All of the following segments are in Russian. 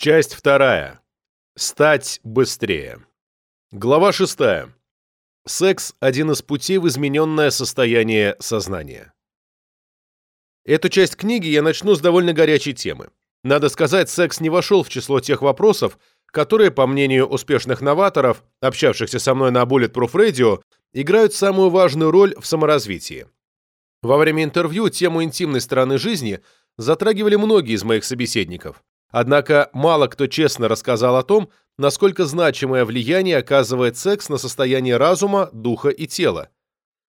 Часть вторая. Стать быстрее. Глава шестая. Секс – один из путей в измененное состояние сознания. Эту часть книги я начну с довольно горячей темы. Надо сказать, секс не вошел в число тех вопросов, которые, по мнению успешных новаторов, общавшихся со мной на Bulletproof Radio, играют самую важную роль в саморазвитии. Во время интервью тему интимной стороны жизни затрагивали многие из моих собеседников. Однако мало кто честно рассказал о том, насколько значимое влияние оказывает секс на состояние разума, духа и тела.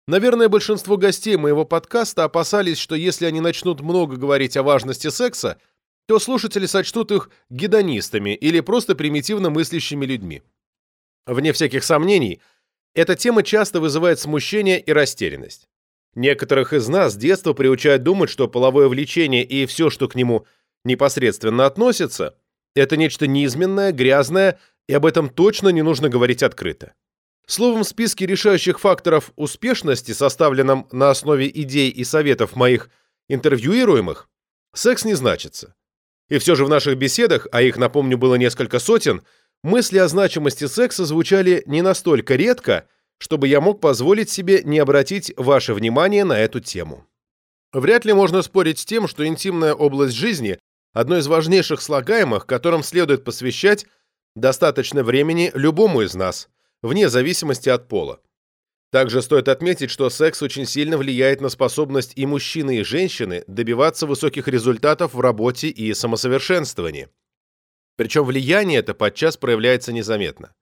Наверное, большинство гостей моего подкаста опасались, что если они начнут много говорить о важности секса, то слушатели сочтут их гедонистами или просто примитивно мыслящими людьми. Вне всяких сомнений, эта тема часто вызывает смущение и растерянность. Некоторых из нас с детства приучают думать, что половое влечение и все, что к нему непосредственно относится, это нечто низменное, грязное, и об этом точно не нужно говорить открыто. Словом, в списке решающих факторов успешности, составленном на основе идей и советов моих интервьюируемых, секс не значится. И все же в наших беседах, а их, напомню, было несколько сотен, мысли о значимости секса звучали не настолько редко, чтобы я мог позволить себе не обратить ваше внимание на эту тему. Вряд ли можно спорить с тем, что интимная область жизни – одно из важнейших слагаемых, которым следует посвящать достаточно времени любому из нас, вне зависимости от пола. Также стоит отметить, что секс очень сильно влияет на способность и мужчины, и женщины добиваться высоких результатов в работе и самосовершенствовании. Причем влияние это подчас проявляется незаметно.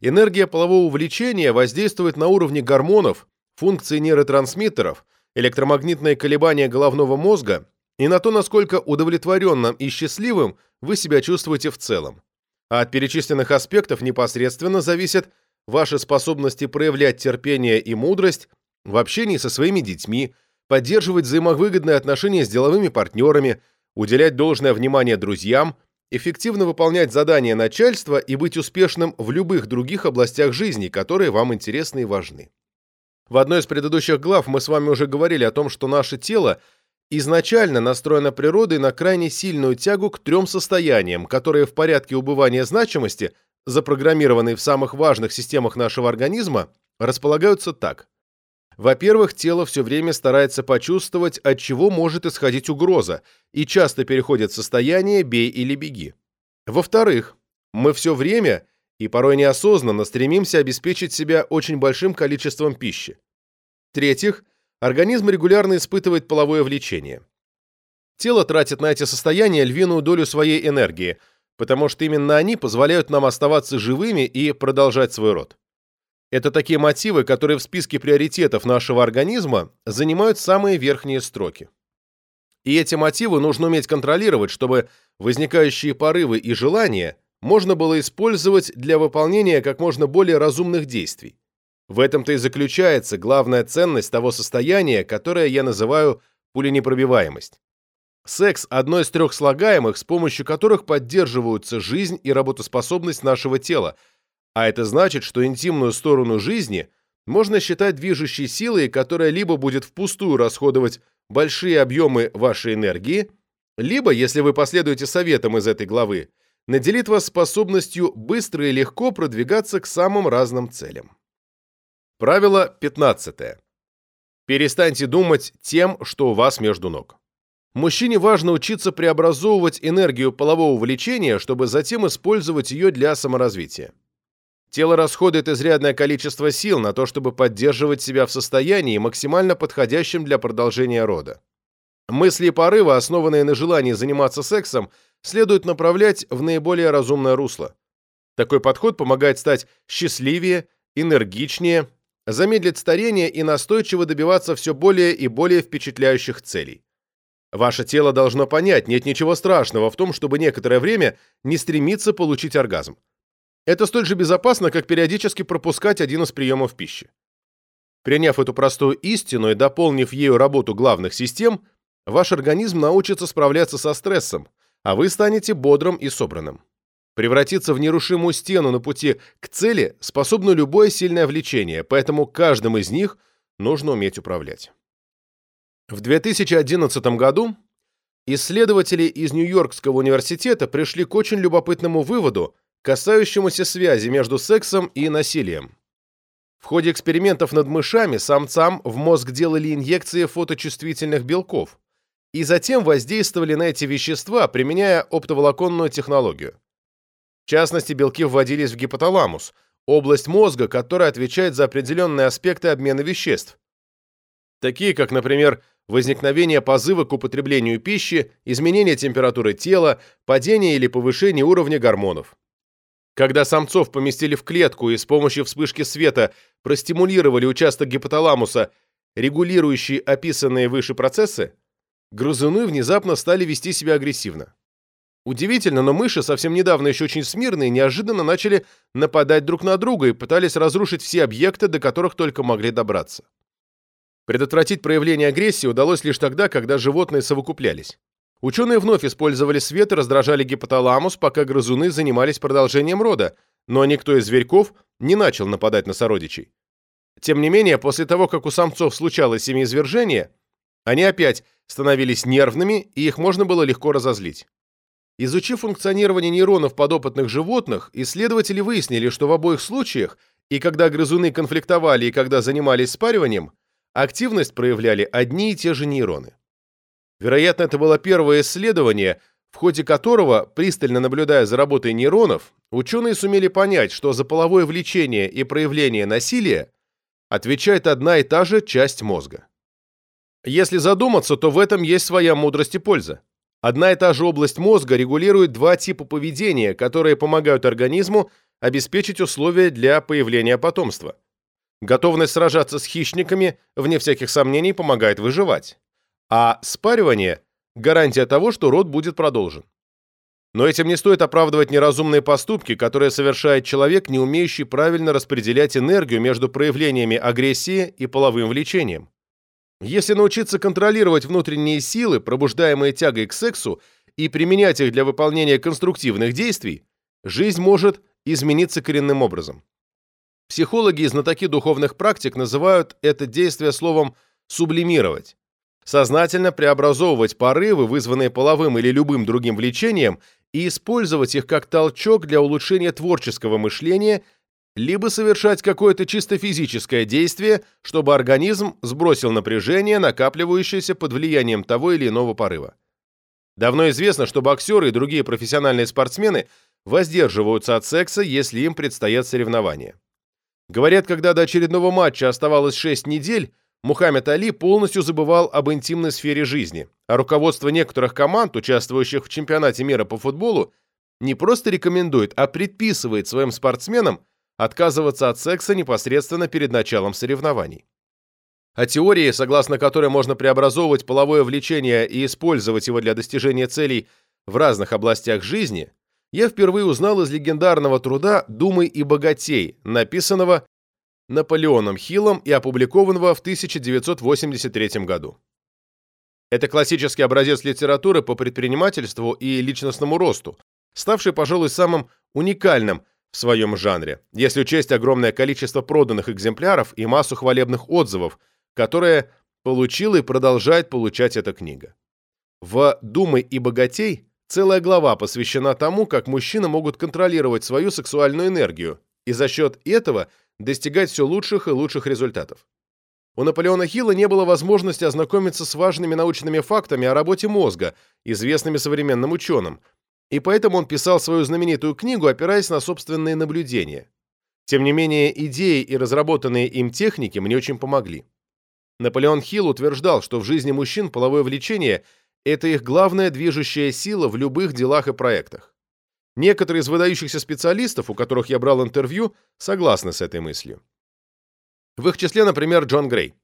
Энергия полового влечения воздействует на уровне гормонов, функции нейротрансмиттеров, электромагнитные колебания головного мозга и на то, насколько удовлетворенным и счастливым вы себя чувствуете в целом. А от перечисленных аспектов непосредственно зависит ваши способности проявлять терпение и мудрость в общении со своими детьми, поддерживать взаимовыгодные отношения с деловыми партнерами, уделять должное внимание друзьям, эффективно выполнять задания начальства и быть успешным в любых других областях жизни, которые вам интересны и важны. В одной из предыдущих глав мы с вами уже говорили о том, что наше тело изначально настроено природой на крайне сильную тягу к трем состояниям, которые в порядке убывания значимости – запрограммированные в самых важных системах нашего организма, располагаются так. Во-первых, тело все время старается почувствовать, от чего может исходить угроза, и часто переходит в состояние «бей или беги». Во-вторых, мы все время и порой неосознанно стремимся обеспечить себя очень большим количеством пищи. В-третьих, организм регулярно испытывает половое влечение. Тело тратит на эти состояния львиную долю своей энергии – потому что именно они позволяют нам оставаться живыми и продолжать свой род. Это такие мотивы, которые в списке приоритетов нашего организма занимают самые верхние строки. И эти мотивы нужно уметь контролировать, чтобы возникающие порывы и желания можно было использовать для выполнения как можно более разумных действий. В этом-то и заключается главная ценность того состояния, которое я называю пуленепробиваемость. Секс – одно из трех слагаемых, с помощью которых поддерживаются жизнь и работоспособность нашего тела, а это значит, что интимную сторону жизни можно считать движущей силой, которая либо будет впустую расходовать большие объемы вашей энергии, либо, если вы последуете советам из этой главы, наделит вас способностью быстро и легко продвигаться к самым разным целям. Правило 15. Перестаньте думать тем, что у вас между ног. Мужчине важно учиться преобразовывать энергию полового влечения, чтобы затем использовать ее для саморазвития. Тело расходует изрядное количество сил на то, чтобы поддерживать себя в состоянии, максимально подходящем для продолжения рода. Мысли и порывы, основанные на желании заниматься сексом, следует направлять в наиболее разумное русло. Такой подход помогает стать счастливее, энергичнее, замедлить старение и настойчиво добиваться все более и более впечатляющих целей. Ваше тело должно понять, нет ничего страшного в том, чтобы некоторое время не стремиться получить оргазм. Это столь же безопасно, как периодически пропускать один из приемов пищи. Приняв эту простую истину и дополнив ею работу главных систем, ваш организм научится справляться со стрессом, а вы станете бодрым и собранным. Превратиться в нерушимую стену на пути к цели способно любое сильное влечение, поэтому каждым из них нужно уметь управлять. В 2011 году исследователи из Нью-Йоркского университета пришли к очень любопытному выводу, касающемуся связи между сексом и насилием. В ходе экспериментов над мышами самцам в мозг делали инъекции фоточувствительных белков и затем воздействовали на эти вещества, применяя оптоволоконную технологию. В частности, белки вводились в гипоталамус, область мозга, которая отвечает за определенные аспекты обмена веществ, такие как, например, возникновение позыва к употреблению пищи, изменение температуры тела, падение или повышение уровня гормонов. Когда самцов поместили в клетку и с помощью вспышки света простимулировали участок гипоталамуса, регулирующий описанные выше процессы, грызуны внезапно стали вести себя агрессивно. Удивительно, но мыши, совсем недавно еще очень смирные, неожиданно начали нападать друг на друга и пытались разрушить все объекты, до которых только могли добраться. Предотвратить проявление агрессии удалось лишь тогда, когда животные совокуплялись. Ученые вновь использовали свет и раздражали гипоталамус, пока грызуны занимались продолжением рода, но никто из зверьков не начал нападать на сородичей. Тем не менее, после того, как у самцов случалось семяизвержение, они опять становились нервными, и их можно было легко разозлить. Изучив функционирование нейронов подопытных животных, исследователи выяснили, что в обоих случаях, и когда грызуны конфликтовали, и когда занимались спариванием, активность проявляли одни и те же нейроны. Вероятно, это было первое исследование, в ходе которого, пристально наблюдая за работой нейронов, ученые сумели понять, что за половое влечение и проявление насилия отвечает одна и та же часть мозга. Если задуматься, то в этом есть своя мудрость и польза. Одна и та же область мозга регулирует два типа поведения, которые помогают организму обеспечить условия для появления потомства. Готовность сражаться с хищниками, вне всяких сомнений, помогает выживать а спаривание – гарантия того, что род будет продолжен. Но этим не стоит оправдывать неразумные поступки, которые совершает человек, не умеющий правильно распределять энергию между проявлениями агрессии и половым влечением. Если научиться контролировать внутренние силы, пробуждаемые тягой к сексу, и применять их для выполнения конструктивных действий, жизнь может измениться коренным образом. Психологи и знатоки духовных практик называют это действие словом «сублимировать» сознательно преобразовывать порывы, вызванные половым или любым другим влечением, и использовать их как толчок для улучшения творческого мышления, либо совершать какое-то чисто физическое действие, чтобы организм сбросил напряжение, накапливающееся под влиянием того или иного порыва. Давно известно, что боксеры и другие профессиональные спортсмены воздерживаются от секса, если им предстоят соревнования. Говорят, когда до очередного матча оставалось 6 недель, Мухаммед Али полностью забывал об интимной сфере жизни, а руководство некоторых команд, участвующих в чемпионате мира по футболу, не просто рекомендует, а предписывает своим спортсменам отказываться от секса непосредственно перед началом соревнований. О теории, согласно которой можно преобразовывать половое влечение и использовать его для достижения целей в разных областях жизни, я впервые узнал из легендарного труда «Думай и богатей», написанного Наполеоном Хиллом и опубликованного в 1983 году. Это классический образец литературы по предпринимательству и личностному росту, ставший, пожалуй, самым уникальным в своем жанре, если учесть огромное количество проданных экземпляров и массу хвалебных отзывов, которые получила и продолжает получать эта книга. В «Думай и богатей» целая глава посвящена тому, как мужчины могут контролировать свою сексуальную энергию и за счет этого – достигать все лучших и лучших результатов. У Наполеона Хилла не было возможности ознакомиться с важными научными фактами о работе мозга, известными современным ученым, и поэтому он писал свою знаменитую книгу, опираясь на собственные наблюдения. Тем не менее, идеи и разработанные им техники мне очень помогли. Наполеон Хилл утверждал, что в жизни мужчин половое влечение – это их главная движущая сила в любых делах и проектах. Некоторые из выдающихся специалистов, у которых я брал интервью, согласны с этой мыслью. В их числе, например, Джон Грей.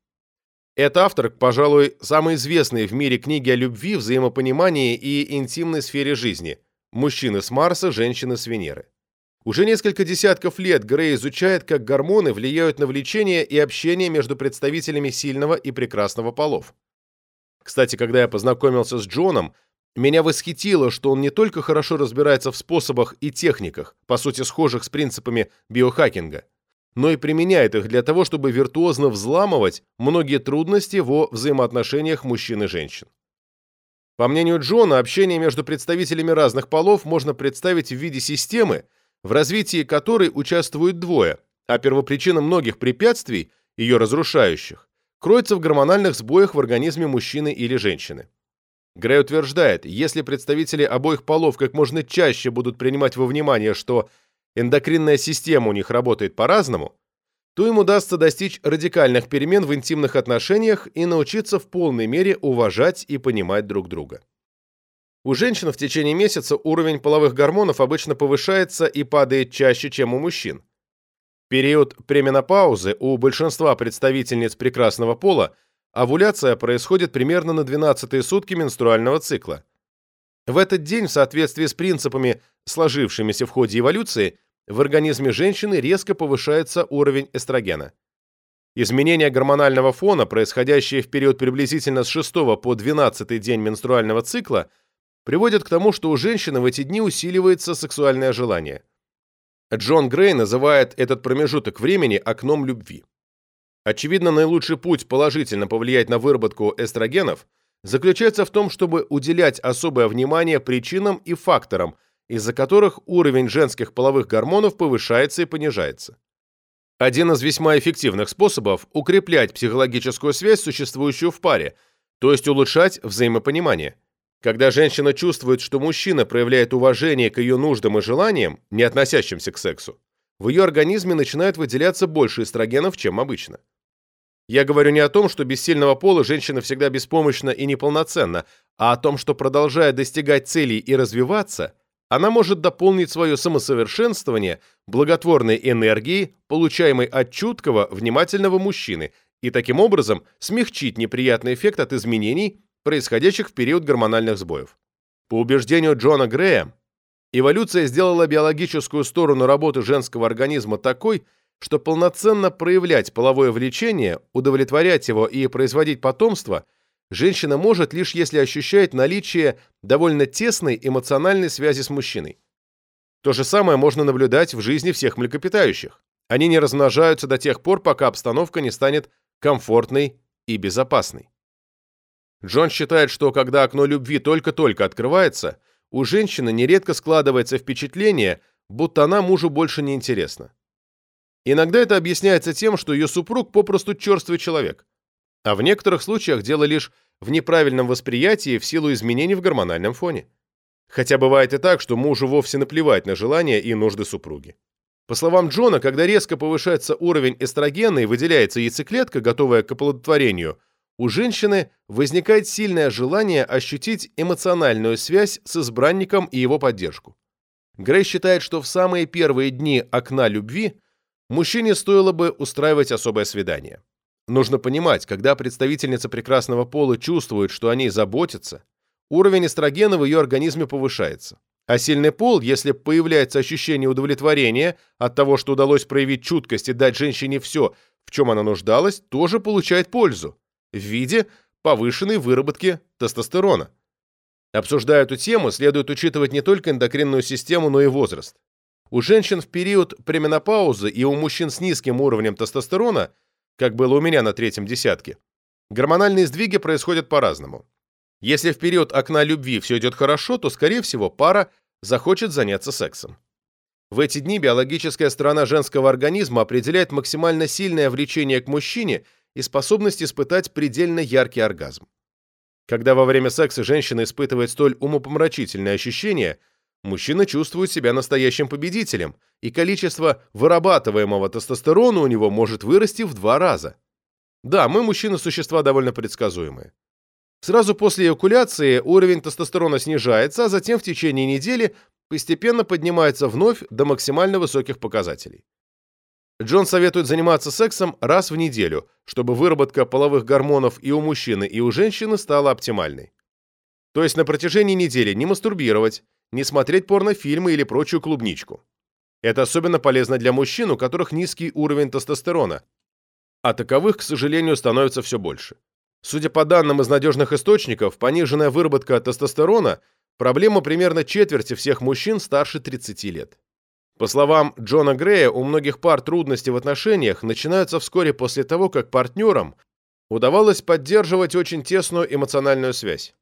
Это автор, пожалуй, самой известной в мире книги о любви, взаимопонимании и интимной сфере жизни «Мужчины с Марса, женщины с Венеры». Уже несколько десятков лет Грей изучает, как гормоны влияют на влечение и общение между представителями сильного и прекрасного полов. Кстати, когда я познакомился с Джоном, меня восхитило, что он не только хорошо разбирается в способах и техниках, по сути схожих с принципами биохакинга, но и применяет их для того, чтобы виртуозно взламывать многие трудности во взаимоотношениях мужчин и женщин. По мнению Джона, общение между представителями разных полов можно представить в виде системы, в развитии которой участвуют двое, а первопричина многих препятствий, ее разрушающих, кроется в гормональных сбоях в организме мужчины или женщины. Грей утверждает, если представители обоих полов как можно чаще будут принимать во внимание, что эндокринная система у них работает по-разному, то им удастся достичь радикальных перемен в интимных отношениях и научиться в полной мере уважать и понимать друг друга. У женщин в течение месяца уровень половых гормонов обычно повышается и падает чаще, чем у мужчин. Период пременопаузы у большинства представительниц прекрасного пола овуляция происходит примерно на 12-е сутки менструального цикла. В этот день, в соответствии с принципами, сложившимися в ходе эволюции, в организме женщины резко повышается уровень эстрогена. Изменения гормонального фона, происходящие в период приблизительно с 6 по 12 день менструального цикла, приводят к тому, что у женщины в эти дни усиливается сексуальное желание. Джон Грей называет этот промежуток времени окном любви. Очевидно, наилучший путь положительно повлиять на выработку эстрогенов заключается в том, чтобы уделять особое внимание причинам и факторам, из-за которых уровень женских половых гормонов повышается и понижается. Один из весьма эффективных способов – укреплять психологическую связь, существующую в паре, то есть улучшать взаимопонимание. Когда женщина чувствует, что мужчина проявляет уважение к ее нуждам и желаниям, не относящимся к сексу, в ее организме начинает выделяться больше эстрогенов, чем обычно. Я говорю не о том, что без сильного пола женщина всегда беспомощна и неполноценна, а о том, что, продолжая достигать целей и развиваться – она может дополнить свое самосовершенствование благотворной энергией, получаемой от чуткого, внимательного мужчины, и таким образом смягчить неприятный эффект от изменений, происходящих в период гормональных сбоев. По убеждению Джона Грея, эволюция сделала биологическую сторону работы женского организма такой, что полноценно проявлять половое влечение, удовлетворять его и производить потомство – женщина может лишь если ощущает наличие довольно тесной эмоциональной связи с мужчиной. То же самое можно наблюдать в жизни всех млекопитающих. Они не размножаются до тех пор, пока обстановка не станет комфортной и безопасной. Джон считает, что когда окно любви только-только открывается, у женщины нередко складывается впечатление, будто она мужу больше не интересна. Иногда это объясняется тем, что ее супруг попросту черствый человек. А в некоторых случаях дело лишь в неправильном восприятии в силу изменений в гормональном фоне. Хотя бывает и так, что мужу вовсе наплевать на желания и нужды супруги. По словам Джона, когда резко повышается уровень эстрогена и выделяется яйцеклетка, готовая к оплодотворению, у женщины возникает сильное желание ощутить эмоциональную связь с избранником и его поддержку. Грей считает, что в самые первые дни окна любви мужчине стоило бы устраивать особое свидание. Нужно понимать, когда представительница прекрасного пола чувствует, что о ней заботятся, уровень эстрогена в ее организме повышается. А сильный пол, если появляется ощущение удовлетворения от того, что удалось проявить чуткость и дать женщине все, в чем она нуждалась, тоже получает пользу в виде повышенной выработки тестостерона. Обсуждая эту тему, следует учитывать не только эндокринную систему, но и возраст. У женщин в период пременопаузы и у мужчин с низким уровнем тестостерона – как было у меня на третьем десятке. Гормональные сдвиги происходят по-разному. Если в период окна любви все идет хорошо, то, скорее всего, пара захочет заняться сексом. В эти дни биологическая сторона женского организма определяет максимально сильное влечение к мужчине и способность испытать предельно яркий оргазм. Когда во время секса женщина испытывает столь умопомрачительное ощущение – мужчина чувствует себя настоящим победителем, и количество вырабатываемого тестостерона у него может вырасти в два раза. Да, мы, мужчины, существа довольно предсказуемые. Сразу после эякуляции уровень тестостерона снижается, а затем в течение недели постепенно поднимается вновь до максимально высоких показателей. Джон советует заниматься сексом раз в неделю, чтобы выработка половых гормонов и у мужчины, и у женщины стала оптимальной. То есть на протяжении недели не мастурбировать, не смотреть порнофильмы или прочую клубничку. Это особенно полезно для мужчин, у которых низкий уровень тестостерона, а таковых, к сожалению, становится все больше. Судя по данным из надежных источников, пониженная выработка тестостерона – проблема примерно четверти всех мужчин старше 30 лет. По словам Джона Грея, у многих пар трудности в отношениях начинаются вскоре после того, как партнерам удавалось поддерживать очень тесную эмоциональную связь.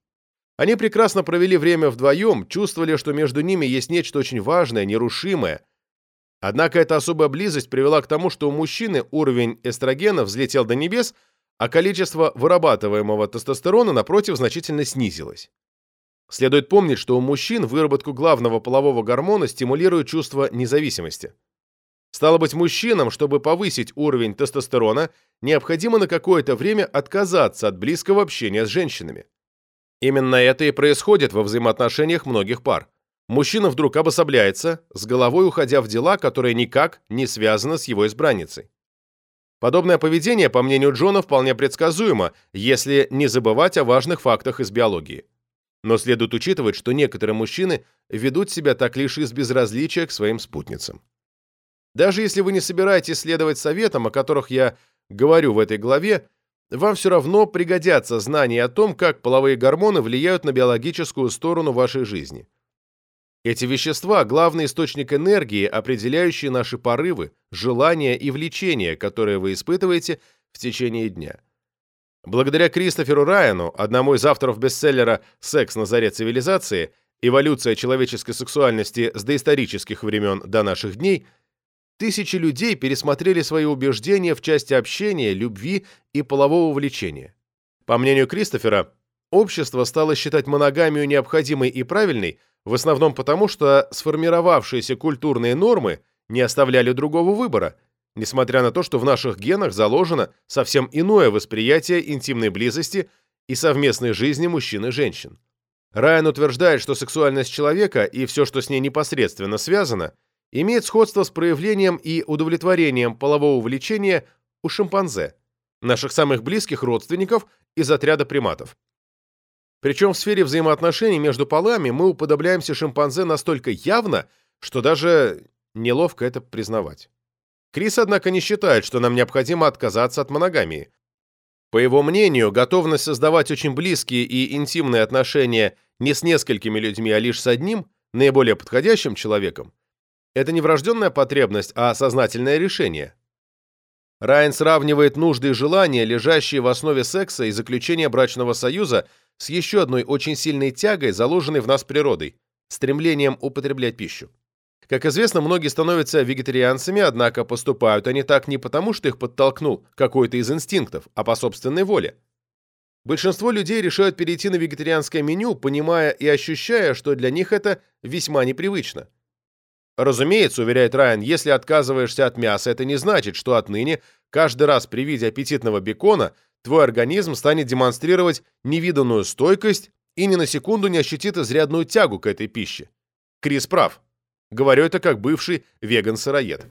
Они прекрасно провели время вдвоем, чувствовали, что между ними есть нечто очень важное, нерушимое. Однако эта особая близость привела к тому, что у мужчины уровень эстрогена взлетел до небес, а количество вырабатываемого тестостерона, напротив, значительно снизилось. Следует помнить, что у мужчин выработку главного полового гормона стимулирует чувство независимости. Стало быть, мужчинам, чтобы повысить уровень тестостерона, необходимо на какое-то время отказаться от близкого общения с женщинами. Именно это и происходит во взаимоотношениях многих пар. Мужчина вдруг обособляется, с головой уходя в дела, которые никак не связаны с его избранницей. Подобное поведение, по мнению Джона, вполне предсказуемо, если не забывать о важных фактах из биологии. Но следует учитывать, что некоторые мужчины ведут себя так лишь из безразличия к своим спутницам. Даже если вы не собираетесь следовать советам, о которых я говорю в этой главе, вам все равно пригодятся знания о том, как половые гормоны влияют на биологическую сторону вашей жизни. Эти вещества – главный источник энергии, определяющий наши порывы, желания и влечения, которые вы испытываете в течение дня. Благодаря Кристоферу Райану, одному из авторов бестселлера «Секс на заре цивилизации. Эволюция человеческой сексуальности с доисторических времен до наших дней», тысячи людей пересмотрели свои убеждения в части общения, любви и полового влечения. По мнению Кристофера, общество стало считать моногамию необходимой и правильной в основном потому, что сформировавшиеся культурные нормы не оставляли другого выбора, несмотря на то, что в наших генах заложено совсем иное восприятие интимной близости и совместной жизни мужчин и женщин. Райан утверждает, что сексуальность человека и все, что с ней непосредственно связано – имеет сходство с проявлением и удовлетворением полового влечения у шимпанзе, наших самых близких родственников из отряда приматов. Причем в сфере взаимоотношений между полами мы уподобляемся шимпанзе настолько явно, что даже неловко это признавать. Крис, однако, не считает, что нам необходимо отказаться от моногамии. По его мнению, готовность создавать очень близкие и интимные отношения не с несколькими людьми, а лишь с одним, наиболее подходящим человеком, это не врожденная потребность, а сознательное решение. Райан сравнивает нужды и желания, лежащие в основе секса и заключения брачного союза, с еще одной очень сильной тягой, заложенной в нас природой – стремлением употреблять пищу. Как известно, многие становятся вегетарианцами, однако поступают они так не потому, что их подтолкнул какой-то из инстинктов, а по собственной воле. Большинство людей решают перейти на вегетарианское меню, понимая и ощущая, что для них это весьма непривычно. Разумеется, уверяет Райан, если отказываешься от мяса, это не значит, что отныне, каждый раз при виде аппетитного бекона, твой организм станет демонстрировать невиданную стойкость и ни на секунду не ощутит изрядную тягу к этой пище. Крис прав. Говорю это как бывший веган-сыроед.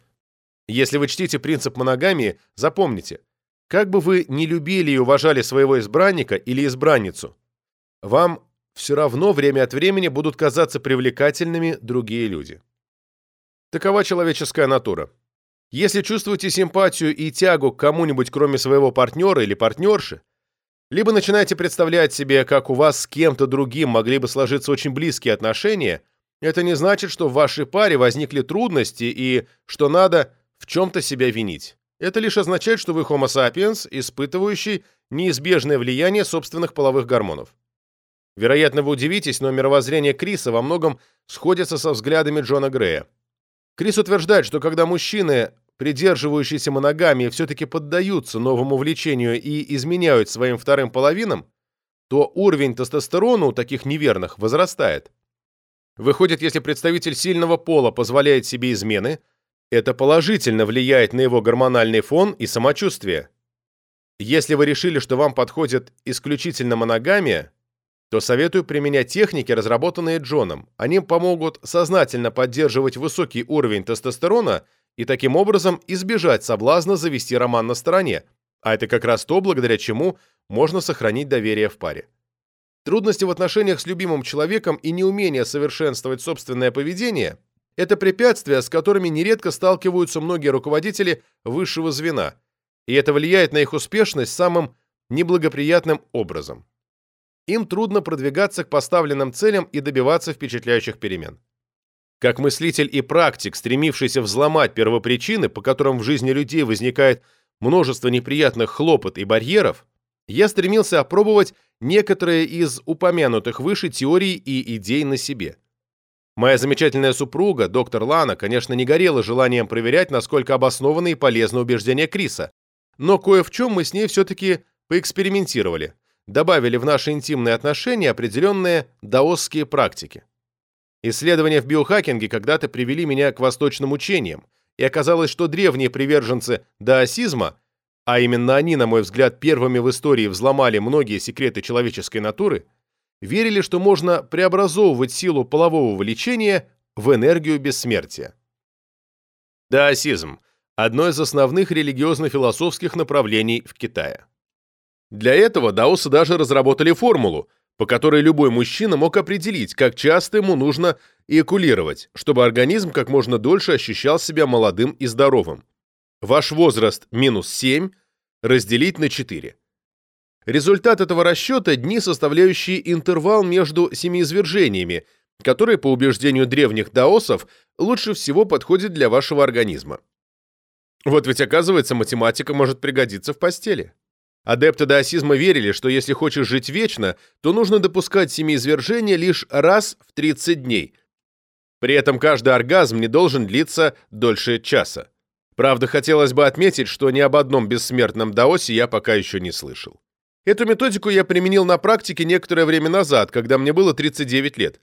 Если вы чтите принцип моногамии, запомните, как бы вы ни любили и уважали своего избранника или избранницу, вам все равно время от времени будут казаться привлекательными другие люди. Такова человеческая натура. Если чувствуете симпатию и тягу к кому-нибудь, кроме своего партнера или партнерши, либо начинаете представлять себе, как у вас с кем-то другим могли бы сложиться очень близкие отношения, это не значит, что в вашей паре возникли трудности и что надо в чем-то себя винить. Это лишь означает, что вы homo sapiens, испытывающий неизбежное влияние собственных половых гормонов. Вероятно, вы удивитесь, но мировоззрение Криса во многом сходится со взглядами Джона Грея. Крис утверждает, что когда мужчины, придерживающиеся моногамии, все-таки поддаются новому влечению и изменяют своим вторым половинам, то уровень тестостерона у таких неверных возрастает. Выходит, если представитель сильного пола позволяет себе измены, это положительно влияет на его гормональный фон и самочувствие. Если вы решили, что вам подходит исключительно моногамия, то советую применять техники, разработанные Джоном. Они помогут сознательно поддерживать высокий уровень тестостерона и таким образом избежать соблазна завести роман на стороне, а это как раз то, благодаря чему можно сохранить доверие в паре. Трудности в отношениях с любимым человеком и неумение совершенствовать собственное поведение – это препятствия, с которыми нередко сталкиваются многие руководители высшего звена, и это влияет на их успешность самым неблагоприятным образом им трудно продвигаться к поставленным целям и добиваться впечатляющих перемен. Как мыслитель и практик, стремившийся взломать первопричины, по которым в жизни людей возникает множество неприятных хлопот и барьеров, я стремился опробовать некоторые из упомянутых выше теорий и идей на себе. Моя замечательная супруга, доктор Лана, конечно, не горела желанием проверять, насколько обоснованы и полезны убеждения Криса, но кое в чем мы с ней все-таки поэкспериментировали, добавили в наши интимные отношения определенные даосские практики. Исследования в биохакинге когда-то привели меня к восточным учениям, и оказалось, что древние приверженцы даосизма, а именно они, на мой взгляд, первыми в истории взломали многие секреты человеческой натуры, верили, что можно преобразовывать силу полового влечения в энергию бессмертия. Даосизм – одно из основных религиозно-философских направлений в Китае. Для этого даосы даже разработали формулу, по которой любой мужчина мог определить, как часто ему нужно эякулировать, чтобы организм как можно дольше ощущал себя молодым и здоровым. Ваш возраст минус 7 разделить на 4. Результат этого расчета – дни, составляющие интервал между семиизвержениями, который, по убеждению древних даосов, лучше всего подходит для вашего организма. Вот ведь оказывается, математика может пригодиться в постели. Адепты даосизма верили, что если хочешь жить вечно, то нужно допускать семиизвержения лишь раз в 30 дней. При этом каждый оргазм не должен длиться дольше часа. Правда, хотелось бы отметить, что ни об одном бессмертном даосе я пока еще не слышал. Эту методику я применил на практике некоторое время назад, когда мне было 39 лет.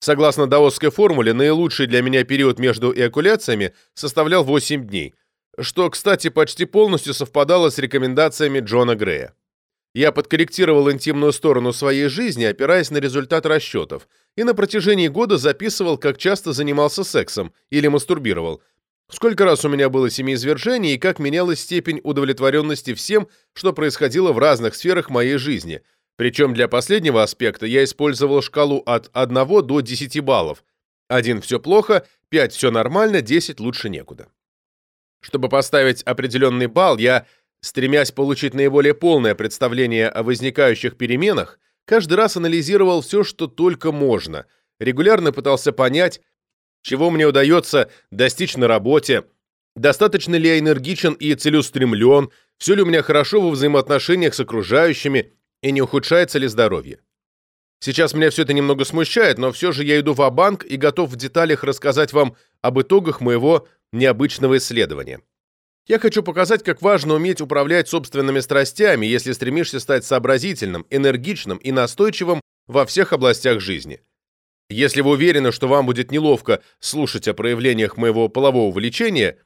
Согласно даосской формуле, наилучший для меня период между эякуляциями составлял 8 дней, что, кстати, почти полностью совпадало с рекомендациями Джона Грея. Я подкорректировал интимную сторону своей жизни, опираясь на результат расчетов, и на протяжении года записывал, как часто занимался сексом или мастурбировал, сколько раз у меня было семиизвержений и как менялась степень удовлетворенности всем, что происходило в разных сферах моей жизни. Причем для последнего аспекта я использовал шкалу от 1 до 10 баллов. 1 все плохо, 5 все нормально, 10 лучше некуда. Чтобы поставить определенный балл, я, стремясь получить наиболее полное представление о возникающих переменах, каждый раз анализировал все, что только можно, регулярно пытался понять, чего мне удается достичь на работе, достаточно ли я энергичен и целеустремлен, все ли у меня хорошо во взаимоотношениях с окружающими и не ухудшается ли здоровье. Сейчас меня все это немного смущает, но все же я иду в банк и готов в деталях рассказать вам об итогах моего необычного исследования. Я хочу показать, как важно уметь управлять собственными страстями, если стремишься стать сообразительным, энергичным и настойчивым во всех областях жизни. Если вы уверены, что вам будет неловко слушать о проявлениях моего полового влечения,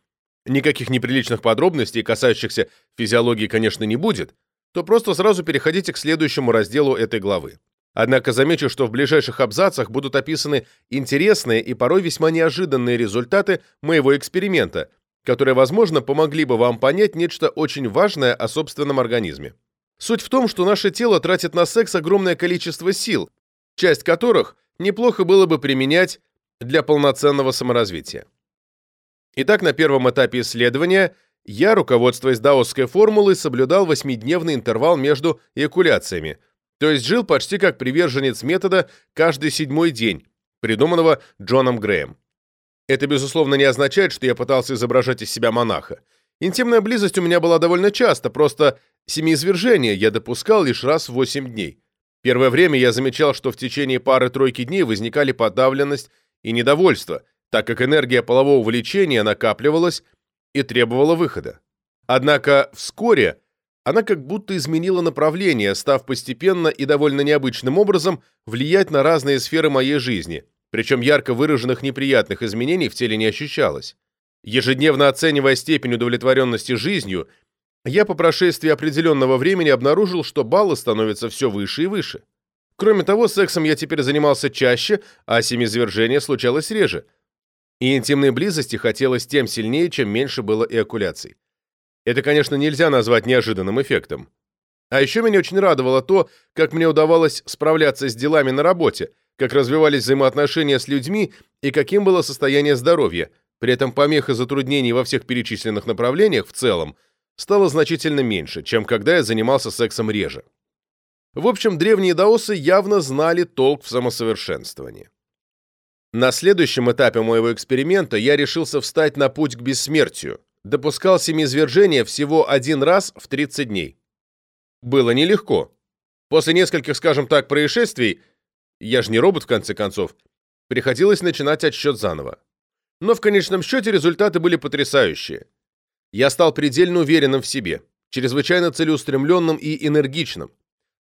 никаких неприличных подробностей, касающихся физиологии, конечно, не будет, то просто сразу переходите к следующему разделу этой главы. Однако замечу, что в ближайших абзацах будут описаны интересные и порой весьма неожиданные результаты моего эксперимента, которые, возможно, помогли бы вам понять нечто очень важное о собственном организме. Суть в том, что наше тело тратит на секс огромное количество сил, часть которых неплохо было бы применять для полноценного саморазвития. Итак, на первом этапе исследования я, руководствуясь даосской формулой, соблюдал восьмидневный интервал между эякуляциями – то есть жил почти как приверженец метода каждый седьмой день, придуманного Джоном Греем. Это, безусловно, не означает, что я пытался изображать из себя монаха. Интимная близость у меня была довольно часто, просто семиизвержение я допускал лишь раз в 8 дней. Первое время я замечал, что в течение пары-тройки дней возникали подавленность и недовольство, так как энергия полового влечения накапливалась и требовала выхода. Однако вскоре она как будто изменила направление, став постепенно и довольно необычным образом влиять на разные сферы моей жизни, причем ярко выраженных неприятных изменений в теле не ощущалось. Ежедневно оценивая степень удовлетворенности жизнью, я по прошествии определенного времени обнаружил, что баллы становятся все выше и выше. Кроме того, сексом я теперь занимался чаще, а семизвержение случалось реже. И интимной близости хотелось тем сильнее, чем меньше было эякуляций. Это, конечно, нельзя назвать неожиданным эффектом. А еще меня очень радовало то, как мне удавалось справляться с делами на работе, как развивались взаимоотношения с людьми и каким было состояние здоровья. При этом помех и затруднений во всех перечисленных направлениях в целом стало значительно меньше, чем когда я занимался сексом реже. В общем, древние даосы явно знали толк в самосовершенствовании. На следующем этапе моего эксперимента я решился встать на путь к бессмертию, допускал семиизвержение всего один раз в 30 дней. было нелегко. После нескольких, скажем так, происшествий, я же не робот в конце концов, приходилось начинать отсчет заново. Но в конечном счете результаты были потрясающие. Я стал предельно уверенным в себе, чрезвычайно целеустремленным и энергичным.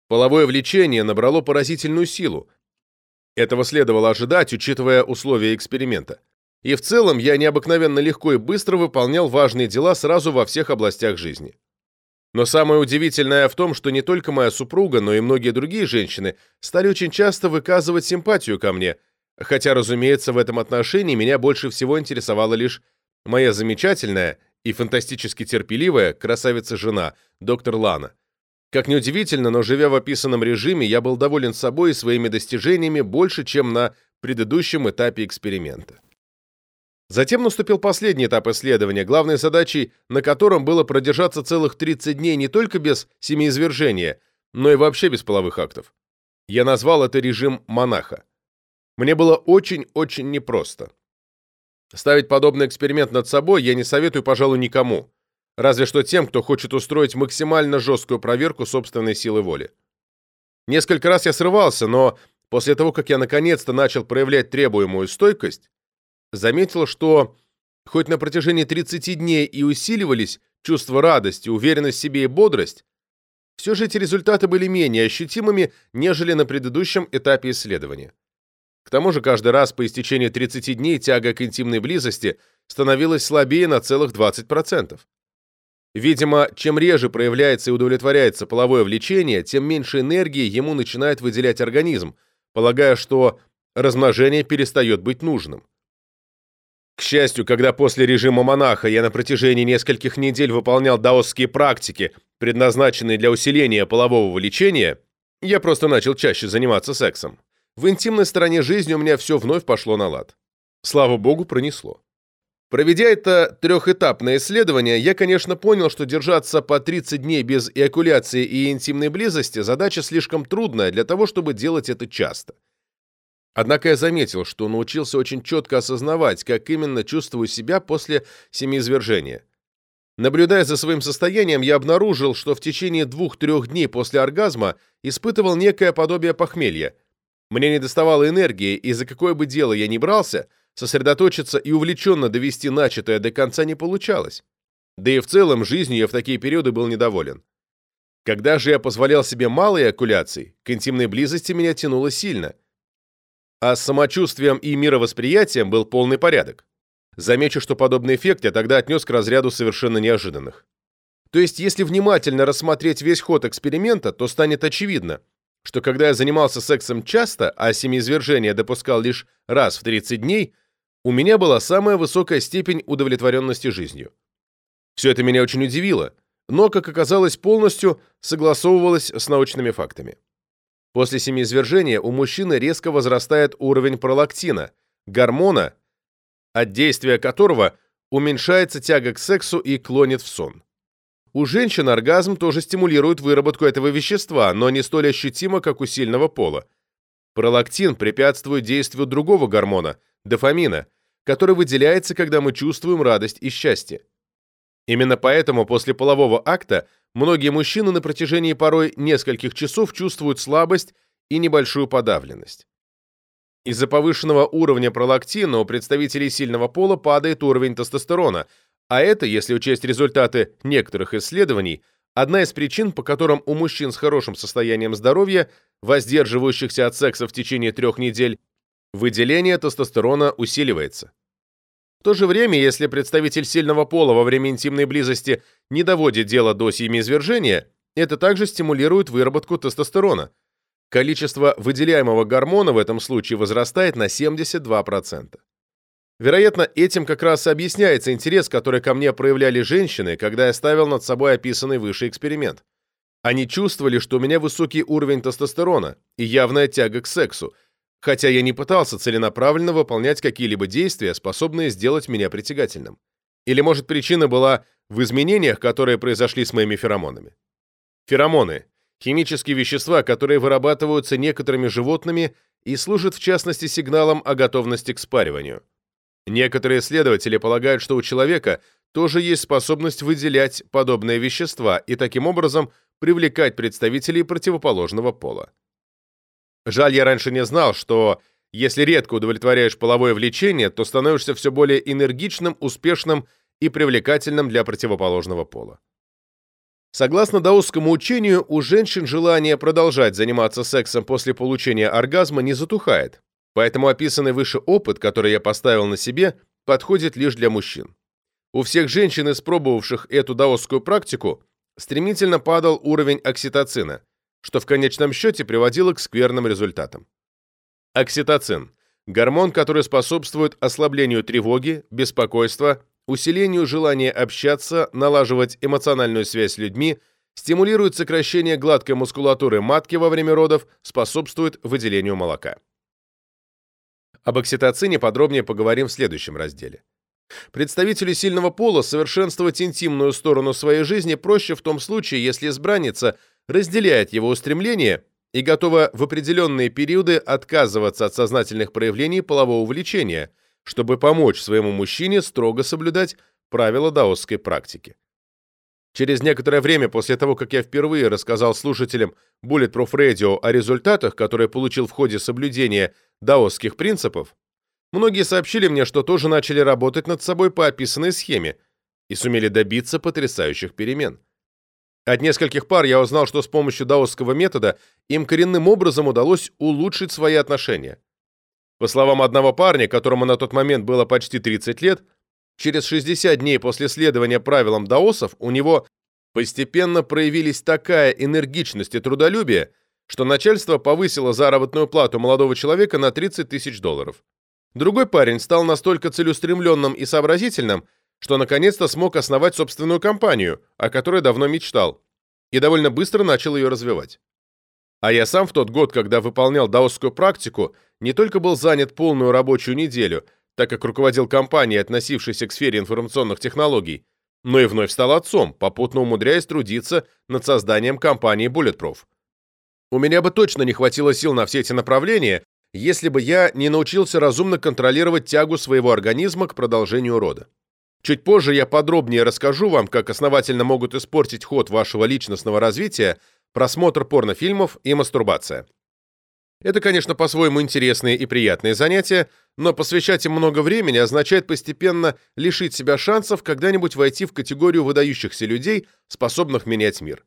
Половое влечение набрало поразительную силу. Этого следовало ожидать, учитывая условия эксперимента. И в целом я необыкновенно легко и быстро выполнял важные дела сразу во всех областях жизни. Но самое удивительное в том, что не только моя супруга, но и многие другие женщины стали очень часто выказывать симпатию ко мне, хотя, разумеется, в этом отношении меня больше всего интересовала лишь моя замечательная и фантастически терпеливая красавица-жена, доктор Лана. Как ни удивительно, но живя в описанном режиме, я был доволен собой и своими достижениями больше, чем на предыдущем этапе эксперимента. Затем наступил последний этап исследования, главной задачей на котором было продержаться целых 30 дней не только без семиизвержения, но и вообще без половых актов. Я назвал это режим монаха. Мне было очень-очень непросто. Ставить подобный эксперимент над собой я не советую, пожалуй, никому, разве что тем, кто хочет устроить максимально жесткую проверку собственной силы воли. Несколько раз я срывался, но после того, как я наконец-то начал проявлять требуемую стойкость, заметил, что хоть на протяжении 30 дней и усиливались чувство радости, уверенность в себе и бодрость, все же эти результаты были менее ощутимыми, нежели на предыдущем этапе исследования. К тому же каждый раз по истечении 30 дней тяга к интимной близости становилась слабее на целых 20%. Видимо, чем реже проявляется и удовлетворяется половое влечение, тем меньше энергии ему начинает выделять организм, полагая, что размножение перестает быть нужным. К счастью, когда после режима монаха я на протяжении нескольких недель выполнял даосские практики, предназначенные для усиления полового влечения, я просто начал чаще заниматься сексом. В интимной стороне жизни у меня все вновь пошло на лад. Слава богу, пронесло. Проведя это трехэтапное исследование, я, конечно, понял, что держаться по 30 дней без эякуляции и интимной близости задача слишком трудная для того, чтобы делать это часто. Однако я заметил, что научился очень четко осознавать, как именно чувствую себя после семиизвержения. Наблюдая за своим состоянием, я обнаружил, что в течение двух-трех дней после оргазма испытывал некое подобие похмелья. Мне не доставало энергии, и за какое бы дело я ни брался, сосредоточиться и увлеченно довести начатое до конца не получалось. Да и в целом жизнью я в такие периоды был недоволен. Когда же я позволял себе малые окуляции, к интимной близости меня тянуло сильно – а с самочувствием и мировосприятием был полный порядок. Замечу, что подобный эффект я тогда отнес к разряду совершенно неожиданных. То есть, если внимательно рассмотреть весь ход эксперимента, то станет очевидно, что когда я занимался сексом часто, а семиизвержение допускал лишь раз в 30 дней, у меня была самая высокая степень удовлетворенности жизнью. Все это меня очень удивило, но, как оказалось, полностью согласовывалось с научными фактами. После семиизвержения у мужчины резко возрастает уровень пролактина, гормона, от действия которого уменьшается тяга к сексу и клонит в сон. У женщин оргазм тоже стимулирует выработку этого вещества, но не столь ощутимо, как у сильного пола. Пролактин препятствует действию другого гормона – дофамина, который выделяется, когда мы чувствуем радость и счастье. Именно поэтому после полового акта Многие мужчины на протяжении порой нескольких часов чувствуют слабость и небольшую подавленность. Из-за повышенного уровня пролактина у представителей сильного пола падает уровень тестостерона, а это, если учесть результаты некоторых исследований, одна из причин, по которым у мужчин с хорошим состоянием здоровья, воздерживающихся от секса в течение трех недель, выделение тестостерона усиливается то же время, если представитель сильного пола во время интимной близости не доводит дело до семиизвержения, это также стимулирует выработку тестостерона. Количество выделяемого гормона в этом случае возрастает на 72%. Вероятно, этим как раз объясняется интерес, который ко мне проявляли женщины, когда я ставил над собой описанный выше эксперимент. Они чувствовали, что у меня высокий уровень тестостерона и явная тяга к сексу, хотя я не пытался целенаправленно выполнять какие-либо действия, способные сделать меня притягательным. Или, может, причина была в изменениях, которые произошли с моими феромонами. Феромоны – химические вещества, которые вырабатываются некоторыми животными и служат в частности сигналом о готовности к спариванию. Некоторые исследователи полагают, что у человека тоже есть способность выделять подобные вещества и таким образом привлекать представителей противоположного пола. Жаль, я раньше не знал, что если редко удовлетворяешь половое влечение, то становишься все более энергичным, успешным и привлекательным для противоположного пола. Согласно даосскому учению, у женщин желание продолжать заниматься сексом после получения оргазма не затухает, поэтому описанный выше опыт, который я поставил на себе, подходит лишь для мужчин. У всех женщин, испробовавших эту даосскую практику, стремительно падал уровень окситоцина, что в конечном счете приводило к скверным результатам. Окситоцин – гормон, который способствует ослаблению тревоги, беспокойства усилению желания общаться, налаживать эмоциональную связь с людьми, стимулирует сокращение гладкой мускулатуры матки во время родов, способствует выделению молока. Об окситоцине подробнее поговорим в следующем разделе. Представителю сильного пола совершенствовать интимную сторону своей жизни проще в том случае, если избранница разделяет его устремления и готова в определенные периоды отказываться от сознательных проявлений полового влечения – чтобы помочь своему мужчине строго соблюдать правила даосской практики. Через некоторое время после того, как я впервые рассказал слушателям Bulletproof Radio о результатах, которые получил в ходе соблюдения даосских принципов, многие сообщили мне, что тоже начали работать над собой по описанной схеме и сумели добиться потрясающих перемен. От нескольких пар я узнал, что с помощью даосского метода им коренным образом удалось улучшить свои отношения. По словам одного парня, которому на тот момент было почти 30 лет, через 60 дней после следования правилам даосов у него постепенно проявились такая энергичность и трудолюбие, что начальство повысило заработную плату молодого человека на 30 тысяч долларов. Другой парень стал настолько целеустремленным и сообразительным, что наконец-то смог основать собственную компанию, о которой давно мечтал, и довольно быстро начал ее развивать. А я сам в тот год, когда выполнял даосскую практику, не только был занят полную рабочую неделю, так как руководил компанией, относившейся к сфере информационных технологий, но и вновь стал отцом, попутно умудряясь трудиться над созданием компании Bulletproof. У меня бы точно не хватило сил на все эти направления, если бы я не научился разумно контролировать тягу своего организма к продолжению рода. Чуть позже я подробнее расскажу вам, как основательно могут испортить ход вашего личностного развития просмотр порнофильмов и мастурбация. Это, конечно, по-своему интересные и приятные занятия, но посвящать им много времени означает постепенно лишить себя шансов когда-нибудь войти в категорию выдающихся людей, способных менять мир.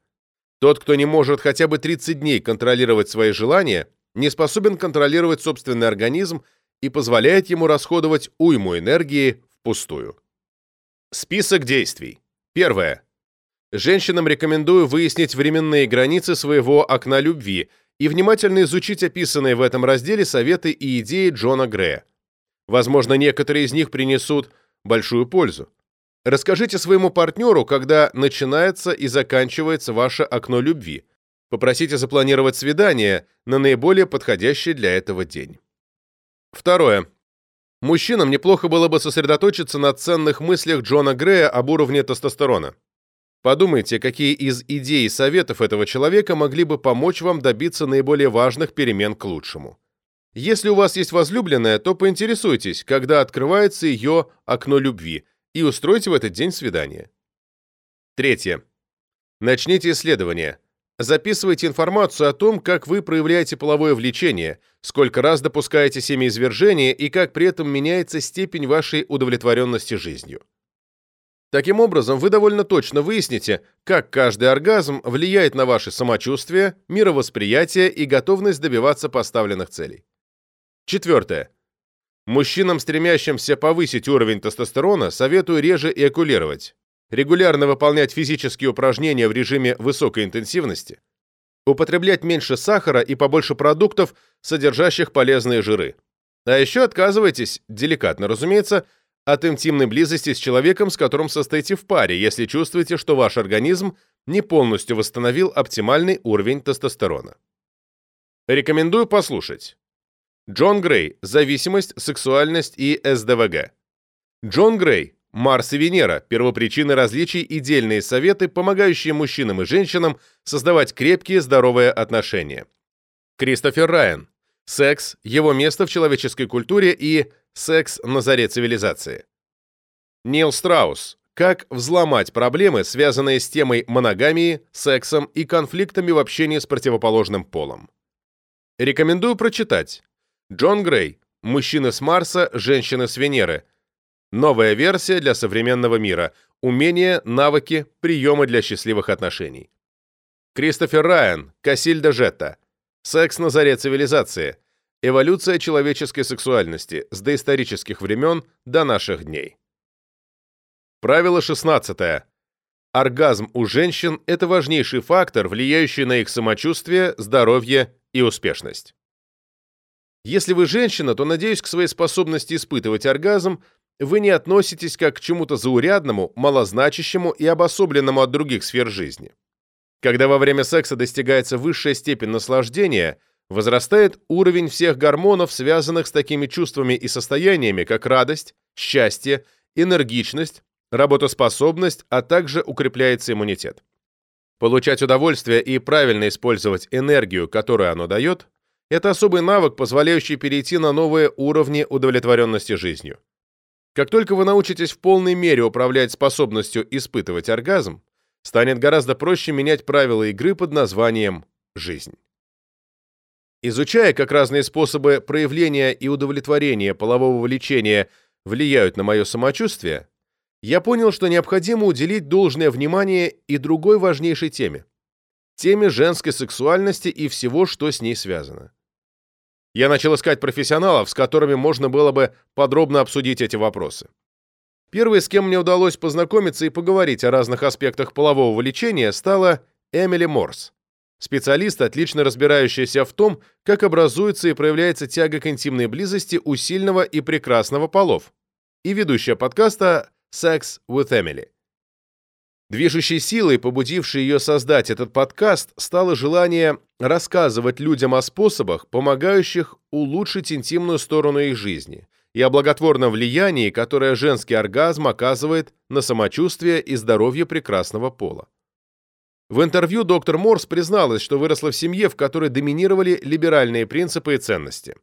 Тот, кто не может хотя бы 30 дней контролировать свои желания, не способен контролировать собственный организм и позволяет ему расходовать уйму энергии впустую. Список действий. Первое. Женщинам рекомендую выяснить временные границы своего окна любви и внимательно изучить описанные в этом разделе советы и идеи Джона Грея. Возможно, некоторые из них принесут большую пользу. Расскажите своему партнеру, когда начинается и заканчивается ваше окно любви. Попросите запланировать свидание на наиболее подходящий для этого день. Второе. Мужчинам неплохо было бы сосредоточиться на ценных мыслях Джона Грея об уровне тестостерона. Подумайте, какие из идей и советов этого человека могли бы помочь вам добиться наиболее важных перемен к лучшему. Если у вас есть возлюбленная, то поинтересуйтесь, когда открывается ее окно любви, и устройте в этот день свидание. Третье. Начните исследование. Записывайте информацию о том, как вы проявляете половое влечение, сколько раз допускаете семяизвержение и как при этом меняется степень вашей удовлетворенности жизнью. Таким образом, вы довольно точно выясните, как каждый оргазм влияет на ваше самочувствие, мировосприятие и готовность добиваться поставленных целей. Четвертое. Мужчинам, стремящимся повысить уровень тестостерона, советую реже эякулировать, регулярно выполнять физические упражнения в режиме высокой интенсивности, употреблять меньше сахара и побольше продуктов, содержащих полезные жиры. А еще отказывайтесь, деликатно разумеется, от интимной близости с человеком, с которым состоите в паре, если чувствуете, что ваш организм не полностью восстановил оптимальный уровень тестостерона. Рекомендую послушать. Джон Грей. Зависимость, сексуальность и СДВГ. Джон Грей. Марс и Венера. Первопричины различий и дельные советы, помогающие мужчинам и женщинам создавать крепкие здоровые отношения. Кристофер Райан. Секс, его место в человеческой культуре и Секс на заре цивилизации. Нил Страус. как взломать проблемы, связанные с темой моногамии, сексом и конфликтами в общении с противоположным полом. Рекомендую прочитать. Джон Грей. Мужчины с Марса, женщины с Венеры. Новая версия для современного мира. Умения, навыки, приемы для счастливых отношений. Кристофер Райан. Кассильда Жетта. Секс на заре цивилизации. Эволюция человеческой сексуальности с доисторических времен до наших дней. Правило 16. Оргазм у женщин – это важнейший фактор, влияющий на их самочувствие, здоровье и успешность. Если вы женщина, то, надеюсь, к своей способности испытывать оргазм вы не относитесь как к чему-то заурядному, малозначащему и обособленному от других сфер жизни. Когда во время секса достигается высшая степень наслаждения, возрастает уровень всех гормонов, связанных с такими чувствами и состояниями, как радость, счастье, энергичность, работоспособность, а также укрепляется иммунитет. Получать удовольствие и правильно использовать энергию, которую оно дает, это особый навык, позволяющий перейти на новые уровни удовлетворенности жизнью. Как только вы научитесь в полной мере управлять способностью испытывать оргазм, станет гораздо проще менять правила игры под названием «жизнь». Изучая, как разные способы проявления и удовлетворения полового влечения влияют на мое самочувствие, я понял, что необходимо уделить должное внимание и другой важнейшей теме – теме женской сексуальности и всего, что с ней связано. Я начал искать профессионалов, с которыми можно было бы подробно обсудить эти вопросы. Первой, с кем мне удалось познакомиться и поговорить о разных аспектах полового влечения, стала Эмили Морс. Специалист, отлично разбирающийся в том, как образуется и проявляется тяга к интимной близости у сильного и прекрасного полов, и ведущая подкаста Sex with Emily. Движущей силой, побудившей ее создать этот подкаст, стало желание рассказывать людям о способах, помогающих улучшить интимную сторону их жизни, и о благотворном влиянии, которое женский оргазм оказывает на самочувствие и здоровье прекрасного пола. В интервью доктор Морс призналась, что выросла в семье, в которой доминировали либеральные принципы и ценности.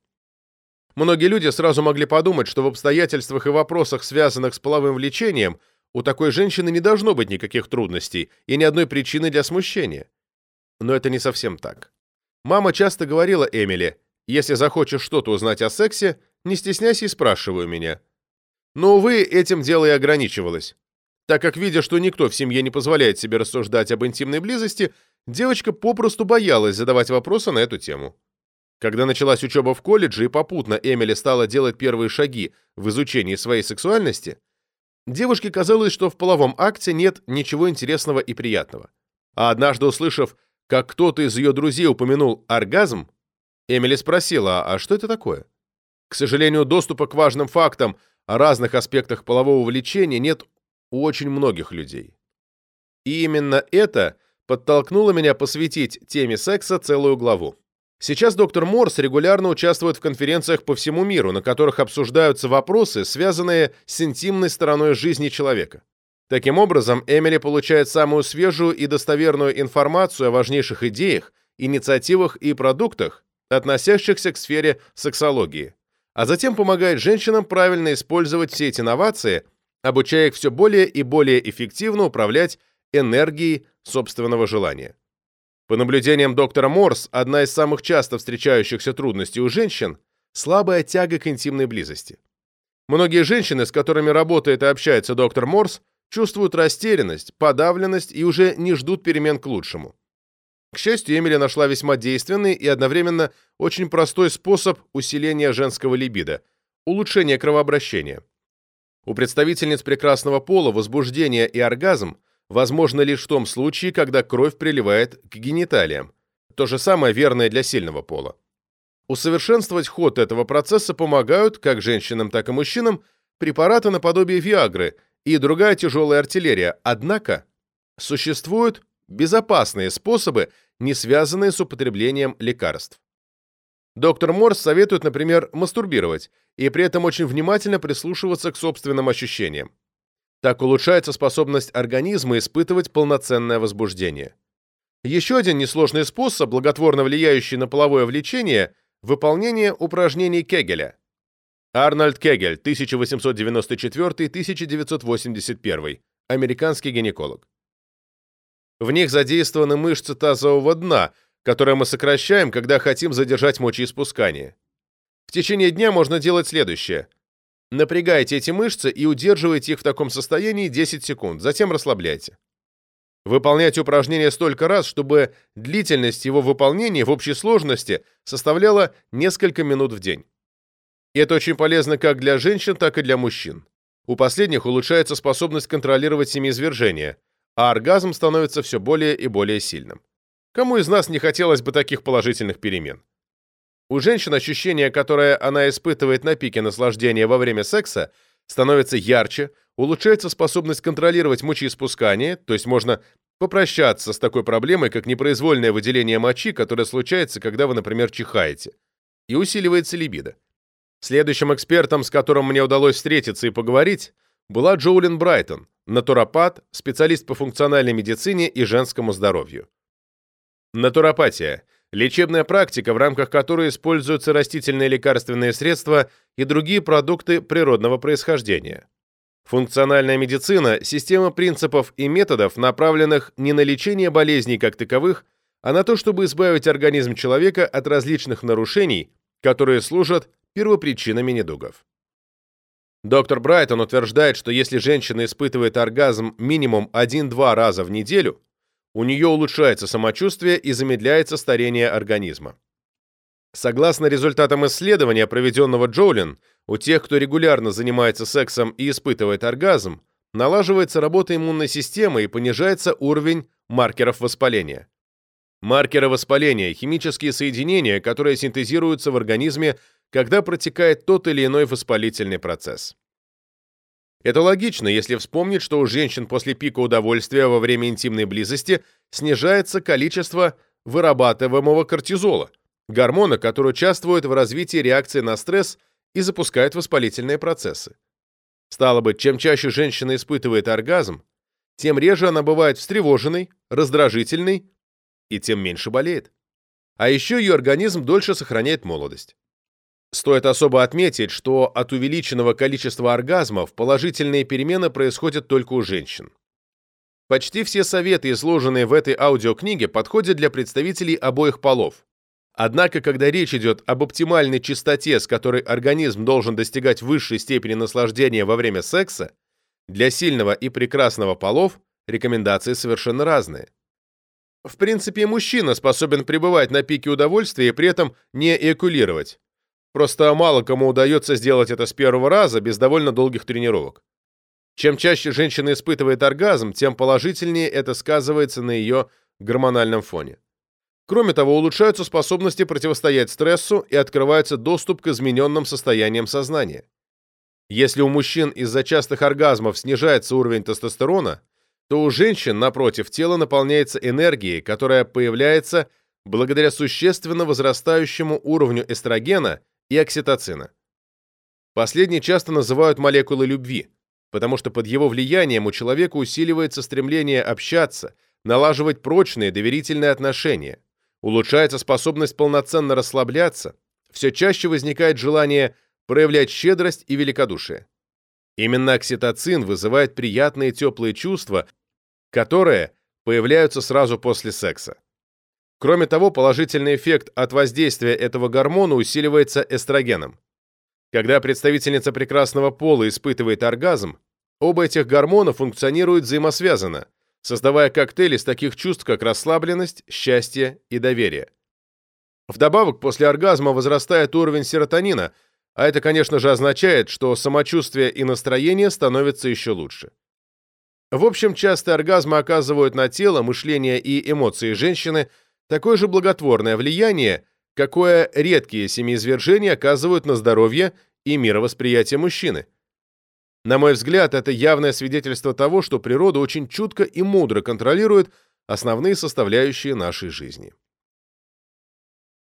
Многие люди сразу могли подумать, что в обстоятельствах и вопросах, связанных с половым влечением, у такой женщины не должно быть никаких трудностей и ни одной причины для смущения. Но это не совсем так. Мама часто говорила Эмили, «Если захочешь что-то узнать о сексе, не стесняйся и спрашивай у меня». Но, увы, этим дело и ограничивалось. Так как, видя, что никто в семье не позволяет себе рассуждать об интимной близости, девочка попросту боялась задавать вопросы на эту тему. Когда началась учеба в колледже и попутно Эмили стала делать первые шаги в изучении своей сексуальности, девушке казалось, что в половом акте нет ничего интересного и приятного. А однажды услышав, как кто-то из ее друзей упомянул оргазм, Эмили спросила, а что это такое? К сожалению, доступа к важным фактам о разных аспектах полового влечения нет у очень многих людей. И именно это подтолкнуло меня посвятить теме секса целую главу. Сейчас доктор Морс регулярно участвует в конференциях по всему миру, на которых обсуждаются вопросы, связанные с интимной стороной жизни человека. Таким образом, Эмили получает самую свежую и достоверную информацию о важнейших идеях, инициативах и продуктах, относящихся к сфере сексологии, а затем помогает женщинам правильно использовать все эти инновации, обучая их все более и более эффективно управлять энергией собственного желания. По наблюдениям доктора Морс, одна из самых часто встречающихся трудностей у женщин – слабая тяга к интимной близости. Многие женщины, с которыми работает и общается доктор Морс, чувствуют растерянность, подавленность и уже не ждут перемен к лучшему. К счастью, Эмили нашла весьма действенный и одновременно очень простой способ усиления женского либидо – улучшения кровообращения. У представительниц прекрасного пола возбуждение и оргазм возможно лишь в том случае, когда кровь приливает к гениталиям. То же самое верное для сильного пола. Усовершенствовать ход этого процесса помогают как женщинам, так и мужчинам препараты наподобие Виагры и другая тяжелая артиллерия, однако существуют безопасные способы, не связанные с употреблением лекарств. Доктор Морс советует, например, мастурбировать и при этом очень внимательно прислушиваться к собственным ощущениям. Так улучшается способность организма испытывать полноценное возбуждение. Еще один несложный способ, благотворно влияющий на половое влечение – выполнение упражнений Кегеля. Арнольд Кегель, 1894-1981, американский гинеколог. В них задействованы мышцы тазового дна, которые мы сокращаем, когда хотим задержать мочеиспускание. В течение дня можно делать следующее. Напрягайте эти мышцы и удерживайте их в таком состоянии 10 секунд, затем расслабляйте. Выполняйте упражнение столько раз, чтобы длительность его выполнения в общей сложности составляла несколько минут в день. И это очень полезно как для женщин, так и для мужчин. У последних улучшается способность контролировать семяизвержение, а оргазм становится все более и более сильным. Кому из нас не хотелось бы таких положительных перемен? У женщин ощущение, которое она испытывает на пике наслаждения во время секса, становится ярче, улучшается способность контролировать мочеиспускание, то есть можно попрощаться с такой проблемой, как непроизвольное выделение мочи, которое случается, когда вы, например, чихаете, и усиливается либидо. Следующим экспертом, с которым мне удалось встретиться и поговорить, была Джоулин Брайтон, натуропат, специалист по функциональной медицине и женскому здоровью. Натуропатия – лечебная практика, в рамках которой используются растительные лекарственные средства и другие продукты природного происхождения. Функциональная медицина – система принципов и методов, направленных не на лечение болезней как таковых, а на то, чтобы избавить организм человека от различных нарушений, которые служат первопричинами недугов. Доктор Брайтон утверждает, что если женщина испытывает оргазм минимум 1-2 раза в неделю, у нее улучшается самочувствие и замедляется старение организма. Согласно результатам исследования, проведенного Джоулин, у тех, кто регулярно занимается сексом и испытывает оргазм, налаживается работа иммунной системы и понижается уровень маркеров воспаления. Маркеры воспаления – химические соединения, которые синтезируются в организме когда протекает тот или иной воспалительный процесс. Это логично, если вспомнить, что у женщин после пика удовольствия во время интимной близости снижается количество вырабатываемого кортизола, гормона, который участвует в развитии реакции на стресс и запускает воспалительные процессы. Стало быть, чем чаще женщина испытывает оргазм, тем реже она бывает встревоженной, раздражительной и тем меньше болеет. А еще ее организм дольше сохраняет молодость. Стоит особо отметить, что от увеличенного количества оргазмов положительные перемены происходят только у женщин. Почти все советы, изложенные в этой аудиокниге, подходят для представителей обоих полов. Однако, когда речь идет об оптимальной частоте, с которой организм должен достигать высшей степени наслаждения во время секса, для сильного и прекрасного полов рекомендации совершенно разные. В принципе, мужчина способен пребывать на пике удовольствия и при этом не эякулировать. Просто мало кому удается сделать это с первого раза без довольно долгих тренировок. Чем чаще женщина испытывает оргазм, тем положительнее это сказывается на ее гормональном фоне. Кроме того, улучшаются способности противостоять стрессу и открывается доступ к измененным состояниям сознания. Если у мужчин из-за частых оргазмов снижается уровень тестостерона, то у женщин, напротив, тело наполняется энергией, которая появляется благодаря существенно возрастающему уровню эстрогена и окситоцина. Последний часто называют молекулой любви, потому что под его влиянием у человека усиливается стремление общаться, налаживать прочные доверительные отношения, улучшается способность полноценно расслабляться, все чаще возникает желание проявлять щедрость и великодушие. Именно окситоцин вызывает приятные теплые чувства, которые появляются сразу после секса. Кроме того, положительный эффект от воздействия этого гормона усиливается эстрогеном. Когда представительница прекрасного пола испытывает оргазм, оба этих гормона функционируют взаимосвязанно, создавая коктейль из таких чувств, как расслабленность, счастье и доверие. Вдобавок, после оргазма возрастает уровень серотонина, а это, конечно же, означает, что самочувствие и настроение становятся еще лучше. В общем, частые оргазмы оказывают на тело, мышление и эмоции женщины – такое же благотворное влияние, какое редкие семиизвержения оказывают на здоровье и мировосприятие мужчины. На мой взгляд, это явное свидетельство того, что природа очень чутко и мудро контролирует основные составляющие нашей жизни.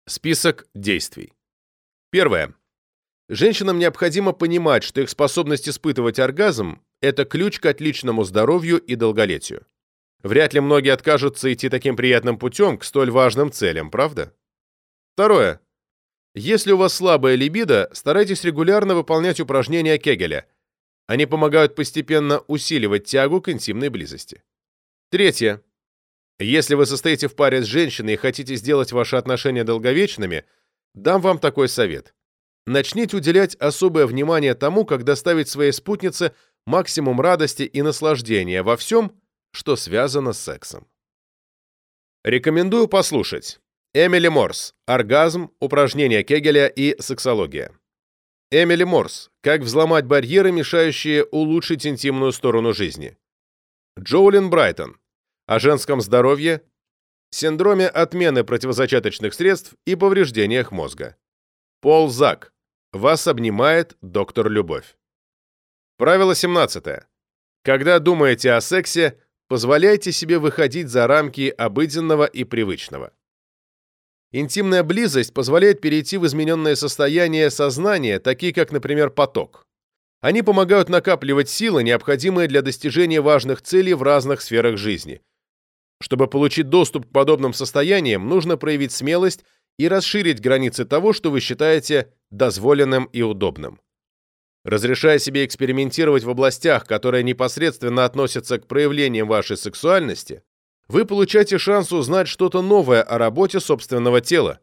Список действий. Первое. Женщинам необходимо понимать, что их способность испытывать оргазм – это ключ к отличному здоровью и долголетию. Вряд ли многие откажутся идти таким приятным путем к столь важным целям, правда? Второе. Если у вас слабая либидо, старайтесь регулярно выполнять упражнения Кегеля. Они помогают постепенно усиливать тягу к интимной близости. Третье. Если вы состоите в паре с женщиной и хотите сделать ваши отношения долговечными, дам вам такой совет. Начните уделять особое внимание тому, как доставить своей спутнице максимум радости и наслаждения во всем, что связано с сексом. Рекомендую послушать. Эмили Морс. Оргазм, упражнения Кегеля и сексология. Эмили Морс. Как взломать барьеры, мешающие улучшить интимную сторону жизни. Джоулин Брайтон. О женском здоровье, синдроме отмены противозачаточных средств и повреждениях мозга. Пол Зак. Вас обнимает доктор Любовь. Правило 17. Когда думаете о сексе, позволяйте себе выходить за рамки обыденного и привычного. Интимная близость позволяет перейти в измененное состояние сознания, такие как, например, поток. Они помогают накапливать силы, необходимые для достижения важных целей в разных сферах жизни. Чтобы получить доступ к подобным состояниям, нужно проявить смелость и расширить границы того, что вы считаете дозволенным и удобным. Разрешая себе экспериментировать в областях, которые непосредственно относятся к проявлениям вашей сексуальности, вы получаете шанс узнать что-то новое о работе собственного тела,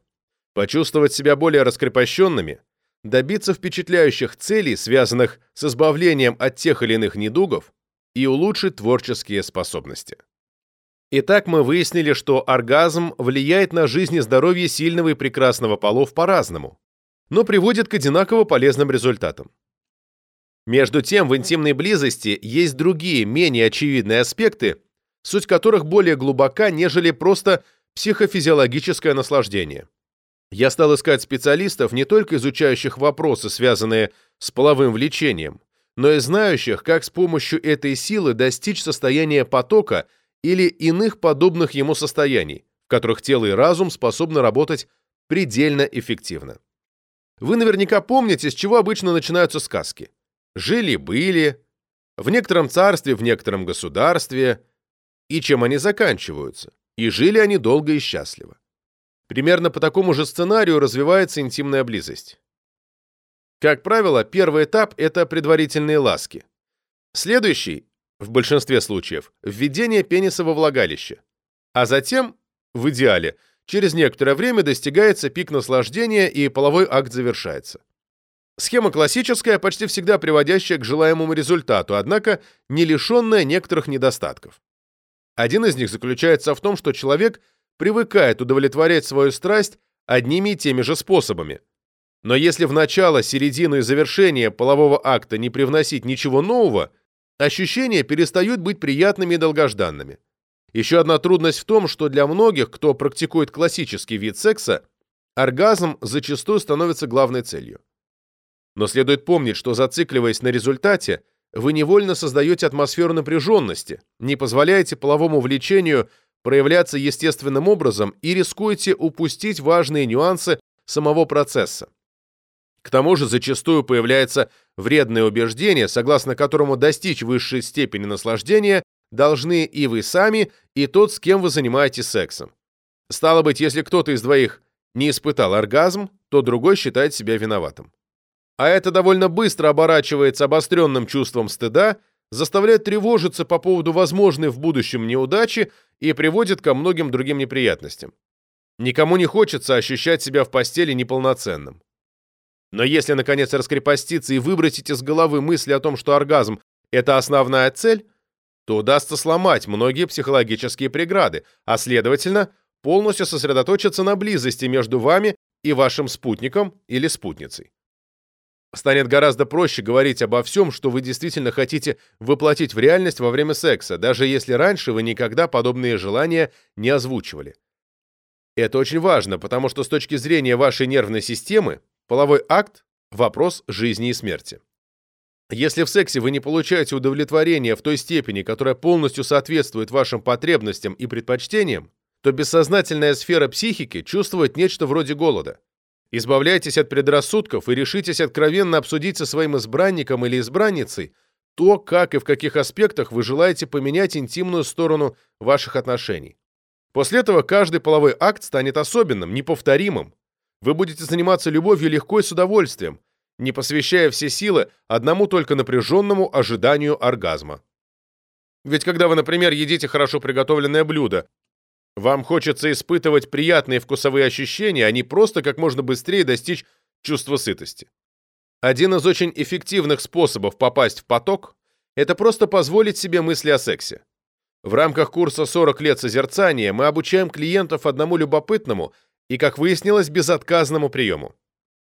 почувствовать себя более раскрепощенными, добиться впечатляющих целей, связанных с избавлением от тех или иных недугов, и улучшить творческие способности. Итак, мы выяснили, что оргазм влияет на жизнь и здоровье сильного и прекрасного полов по-разному, но приводит к одинаково полезным результатам. Между тем, в интимной близости есть другие, менее очевидные аспекты, суть которых более глубока, нежели просто психофизиологическое наслаждение. Я стал искать специалистов, не только изучающих вопросы, связанные с половым влечением, но и знающих, как с помощью этой силы достичь состояния потока – или иных подобных ему состояний, в которых тело и разум способны работать предельно эффективно. Вы наверняка помните, с чего обычно начинаются сказки. Жили-были, в некотором царстве, в некотором государстве, и чем они заканчиваются. И жили они долго и счастливо. Примерно по такому же сценарию развивается интимная близость. Как правило, первый этап – это предварительные ласки. Следующий в большинстве случаев, введение пениса во влагалище. А затем, в идеале, через некоторое время достигается пик наслаждения и половой акт завершается. Схема классическая, почти всегда приводящая к желаемому результату, однако не лишенная некоторых недостатков. Один из них заключается в том, что человек привыкает удовлетворять свою страсть одними и теми же способами. Но если в начало, середину и завершение полового акта не привносить ничего нового – ощущения перестают быть приятными и долгожданными. Еще одна трудность в том, что для многих, кто практикует классический вид секса, оргазм зачастую становится главной целью. Но следует помнить, что зацикливаясь на результате, вы невольно создаете атмосферу напряженности, не позволяете половому влечению проявляться естественным образом и рискуете упустить важные нюансы самого процесса. К тому же зачастую появляется вредное убеждение, согласно которому достичь высшей степени наслаждения должны и вы сами, и тот, с кем вы занимаетесь сексом. Стало быть, если кто-то из двоих не испытал оргазм, то другой считает себя виноватым. А это довольно быстро оборачивается обостренным чувством стыда, заставляет тревожиться по поводу возможной в будущем неудачи и приводит ко многим другим неприятностям. Никому не хочется ощущать себя в постели неполноценным. Но если, наконец, раскрепоститься и выбросить из головы мысли о том, что оргазм – это основная цель, то удастся сломать многие психологические преграды, а, следовательно, полностью сосредоточиться на близости между вами и вашим спутником или спутницей. Станет гораздо проще говорить обо всем, что вы действительно хотите воплотить в реальность во время секса, даже если раньше вы никогда подобные желания не озвучивали. Это очень важно, потому что с точки зрения вашей нервной системы Половой акт – вопрос жизни и смерти. Если в сексе вы не получаете удовлетворения в той степени, которая полностью соответствует вашим потребностям и предпочтениям, то бессознательная сфера психики чувствует нечто вроде голода. Избавляйтесь от предрассудков и решитесь откровенно обсудить со своим избранником или избранницей то, как и в каких аспектах вы желаете поменять интимную сторону ваших отношений. После этого каждый половой акт станет особенным, неповторимым, вы будете заниматься любовью легко и с удовольствием, не посвящая все силы одному только напряженному ожиданию оргазма. Ведь когда вы, например, едите хорошо приготовленное блюдо, вам хочется испытывать приятные вкусовые ощущения, а не просто как можно быстрее достичь чувства сытости. Один из очень эффективных способов попасть в поток – это просто позволить себе мысли о сексе. В рамках курса «40 лет созерцания» мы обучаем клиентов одному любопытному и, как выяснилось, безотказному приему.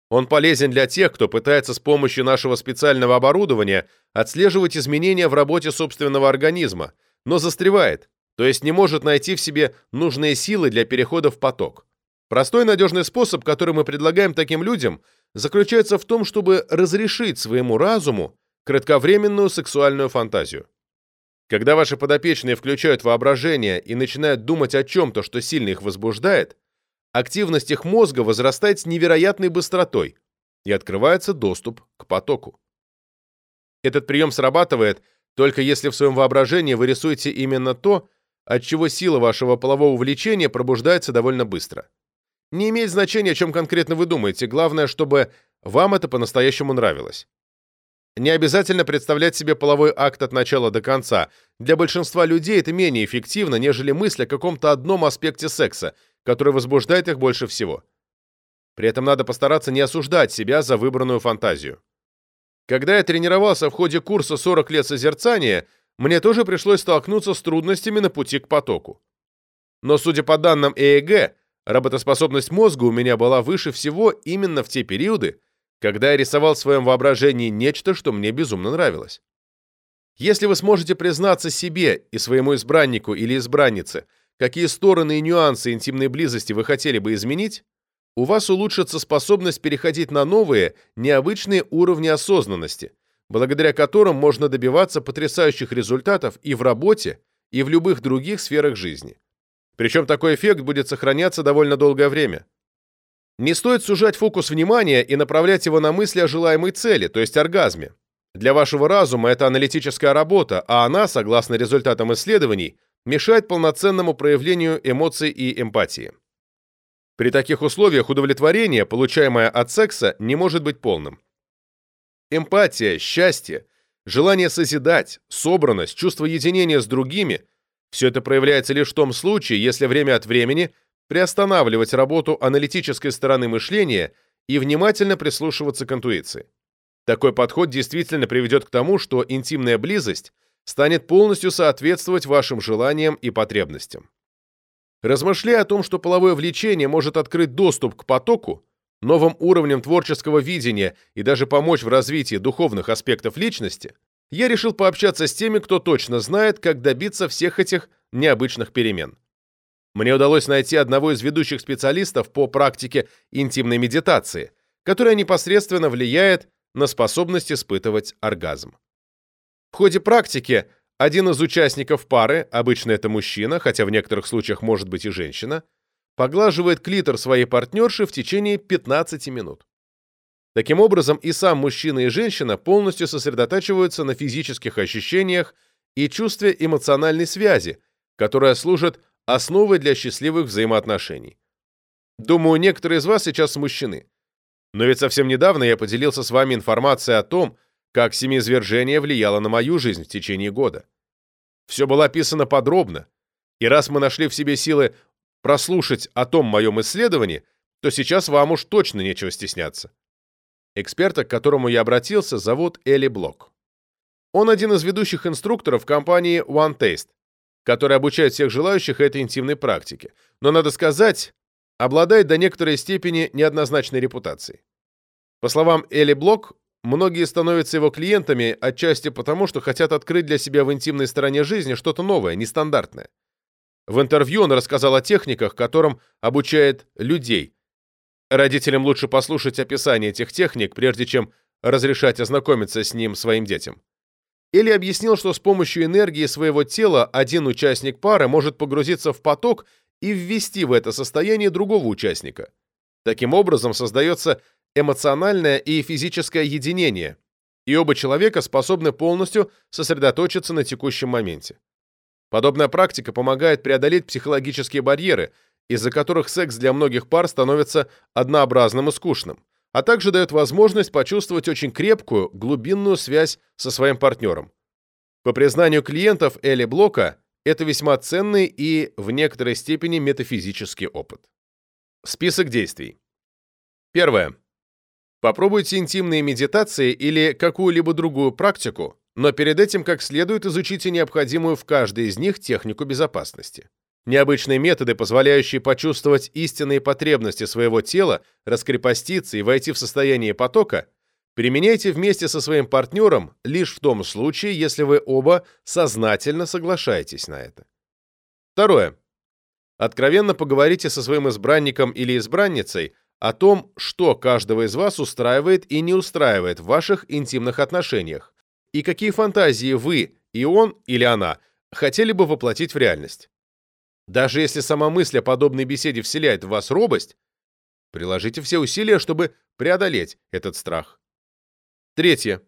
Он полезен для тех, кто пытается с помощью нашего специального оборудования отслеживать изменения в работе собственного организма, но застревает, то есть не может найти в себе нужные силы для перехода в поток. Простой надежный способ, который мы предлагаем таким людям, заключается в том, чтобы разрешить своему разуму кратковременную сексуальную фантазию. Когда ваши подопечные включают воображение и начинают думать о чем-то, что сильно их возбуждает, активность их мозга возрастает с невероятной быстротой и открывается доступ к потоку. Этот прием срабатывает только если в своем воображении вы рисуете именно то, от чего сила вашего полового влечения пробуждается довольно быстро. Не имеет значения, о чем конкретно вы думаете, главное, чтобы вам это по-настоящему нравилось. Не обязательно представлять себе половой акт от начала до конца. Для большинства людей это менее эффективно, нежели мысль о каком-то одном аспекте секса, который возбуждает их больше всего. При этом надо постараться не осуждать себя за выбранную фантазию. Когда я тренировался в ходе курса «40 лет созерцания», мне тоже пришлось столкнуться с трудностями на пути к потоку. Но, судя по данным ЭЭГ, Работоспособность мозга у меня была выше всего именно в те периоды, когда я рисовал в своем воображении нечто, что мне безумно нравилось. Если вы сможете признаться себе и своему избраннику или избраннице, какие стороны и нюансы интимной близости вы хотели бы изменить, у вас улучшится способность переходить на новые, необычные уровни осознанности, благодаря которым можно добиваться потрясающих результатов и в работе, и в любых других сферах жизни. Причем такой эффект будет сохраняться довольно долгое время. Не стоит сужать фокус внимания и направлять его на мысли о желаемой цели, то есть оргазме. Для вашего разума это аналитическая работа, а она, согласно результатам исследований, мешает полноценному проявлению эмоций и эмпатии. При таких условиях удовлетворение, получаемое от секса, не может быть полным. Эмпатия, счастье, желание созидать, собранность, чувство единения с другими – все это проявляется лишь в том случае, если время от времени приостанавливать работу аналитической стороны мышления и внимательно прислушиваться к интуиции. Такой подход действительно приведет к тому, что интимная близость станет полностью соответствовать вашим желаниям и потребностям. Размышляя о том, что половое влечение может открыть доступ к потоку, новым уровням творческого видения и даже помочь в развитии духовных аспектов личности, я решил пообщаться с теми, кто точно знает, как добиться всех этих необычных перемен. Мне удалось найти одного из ведущих специалистов по практике интимной медитации, которая непосредственно влияет на способность испытывать оргазм. В ходе практики один из участников пары, обычно это мужчина, хотя в некоторых случаях может быть и женщина, поглаживает клитор своей партнерши в течение 15 минут. Таким образом, и сам мужчина, и женщина полностью сосредотачиваются на физических ощущениях и чувстве эмоциональной связи, которая служит основой для счастливых взаимоотношений. Думаю, некоторые из вас сейчас смущены. Но ведь совсем недавно я поделился с вами информацией о том, как семиизвержение влияло на мою жизнь в течение года. Все было описано подробно, и раз мы нашли в себе силы прослушать о том моем исследовании, то сейчас вам уж точно нечего стесняться. Эксперта, к которому я обратился, зовут Элли Блок. Он один из ведущих инструкторов компании One Taste, который обучает всех желающих этой интимной практике. Но, надо сказать, обладает до некоторой степени неоднозначной репутацией. По словам Элли Блок, многие становятся его клиентами отчасти потому, что хотят открыть для себя в интимной стороне жизни что-то новое, нестандартное. В интервью он рассказал о техниках, которым обучает людей, Родителям лучше послушать описание этих техник, прежде чем разрешать ознакомиться с ним своим детям. Или объяснил, что с помощью энергии своего тела один участник пары может погрузиться в поток и ввести в это состояние другого участника. Таким образом создается эмоциональное и физическое единение, и оба человека способны полностью сосредоточиться на текущем моменте. Подобная практика помогает преодолеть психологические барьеры – из-за которых секс для многих пар становится однообразным и скучным. а также дает возможность почувствовать очень крепкую, глубинную связь со своим партнером. По признанию клиентов Элли Блока, это весьма ценный и, в некоторой степени, метафизический опыт. Список действий. Первое. Попробуйте интимные медитации или какую-либо другую практику, но перед этим как следует изучите необходимую в каждой из них технику безопасности. Необычные методы, позволяющие почувствовать истинные потребности своего тела, раскрепоститься и войти в состояние потока, применяйте вместе со своим партнером лишь в том случае, если вы оба сознательно соглашаетесь на это. Второе. Откровенно поговорите со своим избранником или избранницей о том, что каждого из вас устраивает и не устраивает в ваших интимных отношениях, и какие фантазии вы и он или она хотели бы воплотить в реальность. Даже если сама мысль о подобной беседе вселяет в вас робость, приложите все усилия, чтобы преодолеть этот страх. Третье.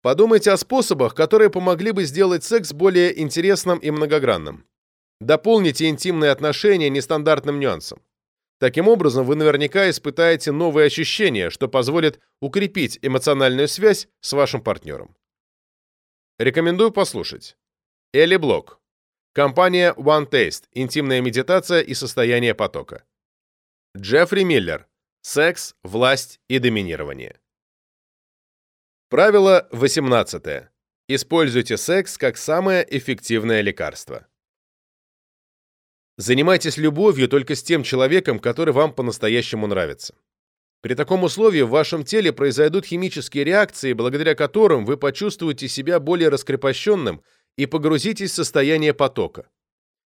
Подумайте о способах, которые помогли бы сделать секс более интересным и многогранным. Дополните интимные отношения нестандартным нюансом. Таким образом, вы наверняка испытаете новые ощущения, что позволит укрепить эмоциональную связь с вашим партнером. Рекомендую послушать. Элли Блок. Компания One Taste. Интимная медитация и состояние потока. Джеффри Миллер. Секс, власть и доминирование. Правило 18. Используйте секс как самое эффективное лекарство. Занимайтесь любовью только с тем человеком, который вам по-настоящему нравится. При таком условии в вашем теле произойдут химические реакции, благодаря которым вы почувствуете себя более раскрепощенным и погрузитесь в состояние потока.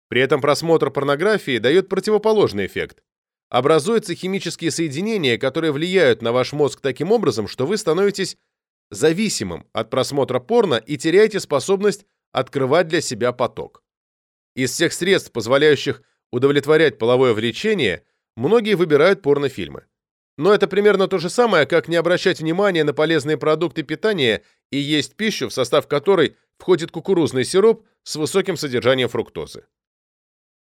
При этом просмотр порнографии дает противоположный эффект. Образуются химические соединения, которые влияют на ваш мозг таким образом, что вы становитесь зависимым от просмотра порно и теряете способность открывать для себя поток. Из всех средств, позволяющих удовлетворять половое влечение, многие выбирают порнофильмы. Но это примерно то же самое, как не обращать внимания на полезные продукты питания и есть пищу, в состав которой входит кукурузный сироп с высоким содержанием фруктозы.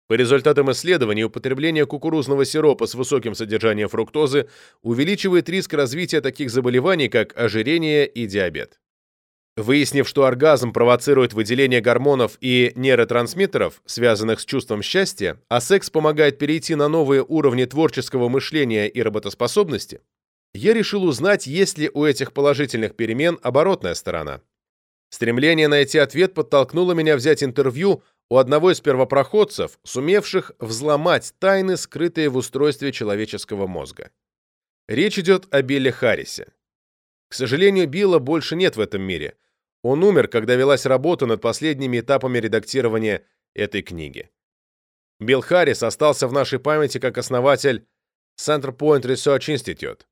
По результатам исследований, употребление кукурузного сиропа с высоким содержанием фруктозы увеличивает риск развития таких заболеваний, как ожирение и диабет. Выяснив, что оргазм провоцирует выделение гормонов и нейротрансмиттеров, связанных с чувством счастья, а секс помогает перейти на новые уровни творческого мышления и работоспособности, я решил узнать, есть ли у этих положительных перемен оборотная сторона. Стремление найти ответ подтолкнуло меня взять интервью у одного из первопроходцев, сумевших взломать тайны, скрытые в устройстве человеческого мозга. Речь идет о Билле Харрисе. К сожалению, Билла больше нет в этом мире. Он умер, когда велась работа над последними этапами редактирования этой книги. Билл Харрис остался в нашей памяти как основатель Center Point Research Institute,